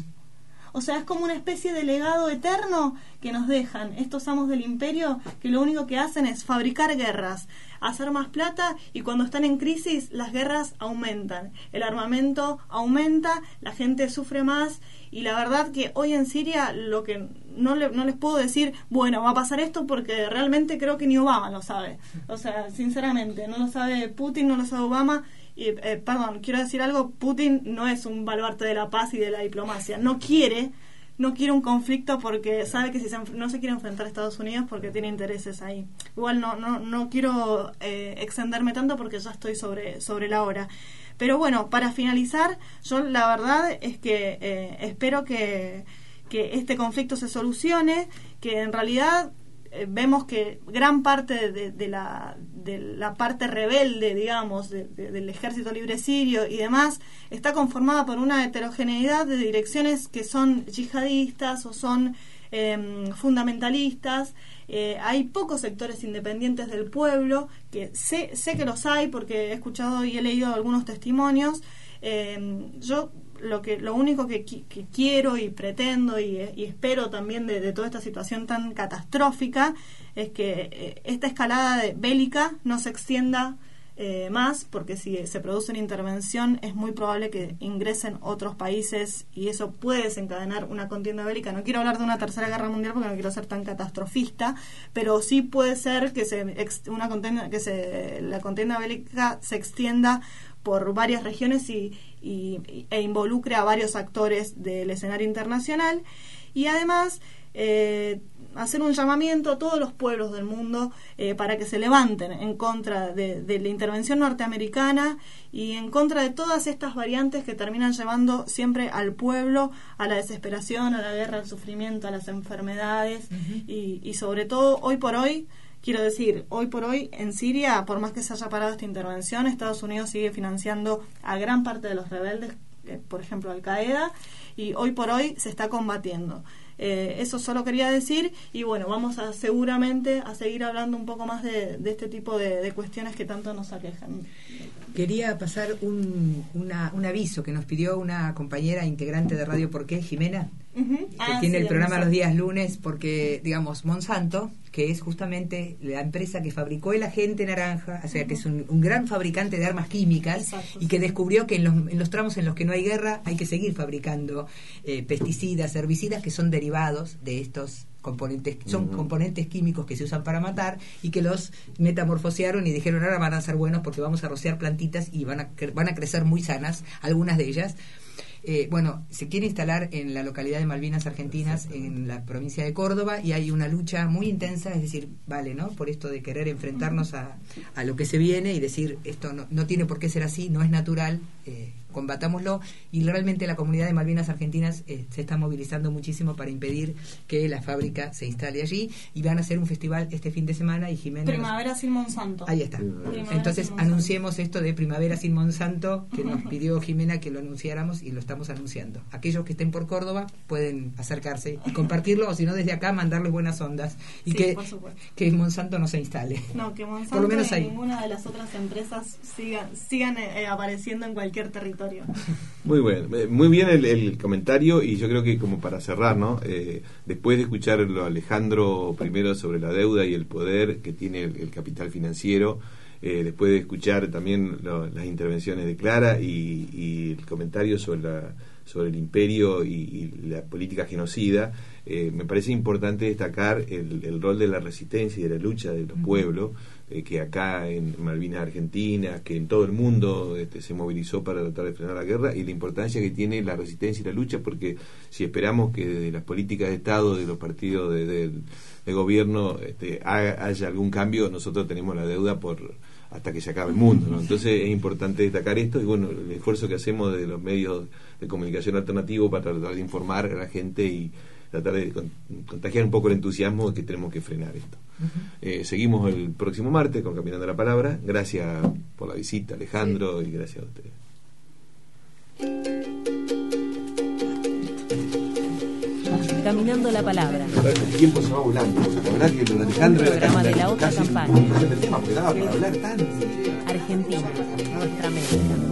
Speaker 10: O sea, es como una especie de legado eterno que nos dejan estos amos del imperio que lo único que hacen es fabricar guerras, hacer más plata y cuando están en crisis las guerras aumentan, el armamento aumenta, la gente sufre más y la verdad que hoy en Siria lo que no, no les puedo decir, bueno, va a pasar esto porque realmente creo que ni Obama lo sabe. O sea, sinceramente, no lo sabe Putin, no lo sabe Obama. Y, eh, perdón, quiero decir algo, Putin no es un baluarte de la paz y de la diplomacia. No quiere no quiere un conflicto porque sabe que si no se quiere enfrentar a Estados Unidos porque tiene intereses ahí. Igual no no no quiero eh, extenderme tanto porque ya estoy sobre sobre la hora. Pero bueno, para finalizar, yo la verdad es que eh, espero que, que este conflicto se solucione, que en realidad eh, vemos que gran parte de, la, de la parte rebelde, digamos, del ejército libre sirio y demás, está conformada por una heterogeneidad de direcciones que son yihadistas o son em, fundamentalistas. Eh, hay pocos sectores independientes del pueblo, que sé, sé que los hay porque he escuchado y he leído algunos testimonios. Em, yo lo que lo único que, quiero y pretendo y, espero también de, toda esta situación tan catastrófica es que eh, esta escalada de bélica no se extienda eh, más porque si se produce una intervención es muy probable que ingresen otros países y eso puede desencadenar una contienda bélica. No quiero hablar de una tercera guerra mundial porque no quiero ser tan catastrofista, pero sí puede ser que se una contienda que se la contienda bélica se extienda por varias regiones y, e involucre a varios actores del escenario internacional. Y además eh, hacer un llamamiento a todos los pueblos del mundo eh, para que se levanten en contra de, la intervención norteamericana y en contra de todas estas variantes que terminan llevando siempre al pueblo a la desesperación, a la guerra, al sufrimiento, a las enfermedades y, y sobre todo hoy por hoy Quiero decir, hoy por hoy en Siria, por más que se haya parado esta intervención, Estados Unidos sigue financiando a gran parte de los rebeldes, eh, por ejemplo Al Qaeda, y hoy por hoy se está combatiendo. Eh, eso solo quería decir y bueno, vamos a seguramente a seguir hablando un poco más de, este tipo de, cuestiones que tanto nos aquejan.
Speaker 6: Quería pasar un, un aviso que nos pidió una compañera integrante de Radio Por qué, Jimena, que ah, tiene el programa los días lunes, porque, digamos, Monsanto, que es justamente la empresa que fabricó el agente naranja, o sea, que es un, gran fabricante de armas químicas y que descubrió que en los, en los, tramos en los que no hay guerra hay que seguir fabricando eh, pesticidas, herbicidas que son derivados de estos componentes, son componentes químicos que se usan para matar y que los metamorfosearon y dijeron ahora van a ser buenos porque vamos a rociar plantitas y van a, van a crecer muy sanas, algunas de ellas eh, bueno, se quiere instalar en la localidad de Malvinas Argentinas, en la provincia de Córdoba, y hay una lucha muy intensa, es decir, vale, ¿no? Por esto de querer enfrentarnos a, a lo que se viene y decir, esto no, no, tiene por qué ser así, no es natural. Eh, combatámoslo y realmente la comunidad de Malvinas Argentinas eh, se está movilizando muchísimo para impedir que la fábrica se instale allí y van a hacer un festival este fin de semana y Jimena
Speaker 10: Primavera sin Monsanto.
Speaker 6: Ahí está. Entonces anunciemos esto de Primavera sin Monsanto que nos pidió Jimena que lo anunciáramos y lo estamos anunciando. Aquellos que estén por Córdoba pueden acercarse y compartirlo o si no desde acá mandarles buenas ondas y que, que Monsanto no se instale.
Speaker 10: No, que Monsanto por lo menos y ninguna de las otras empresas sigan, sigan eh, apareciendo en cualquier territorio.
Speaker 7: Muy bueno, eh, muy bien el, comentario y yo creo que como para cerrar, ¿no? Eh, después de escucharlo Alejandro primero sobre la deuda y el poder que tiene el, capital financiero, después de escuchar también las intervenciones de Clara y, el comentario sobre, la, sobre el imperio y la política genocida, eh, me parece importante destacar el, rol de la resistencia y de la lucha de los pueblos, eh, que acá en Malvinas Argentina, que en todo el mundo este, se movilizó para tratar de frenar la guerra, y la importancia que tiene la resistencia y la lucha, porque si esperamos que desde las políticas de Estado, de los partidos de, gobierno, este, haya algún cambio, nosotros tenemos la deuda por hasta que se acabe el mundo. Entonces es importante destacar esto y bueno, el esfuerzo que hacemos de los medios de comunicación alternativos para tratar de informar a la gente y tratar de contagiar un poco el entusiasmo de que tenemos que frenar esto. Eh, seguimos el próximo martes con Caminando la Palabra. Gracias por la visita, Alejandro, y gracias a ustedes.
Speaker 3: Caminando la Palabra.
Speaker 7: El tiempo se va volando, la verdad que don Alejandro...
Speaker 3: Un programa de la otra campaña. Argentina, nuestra América.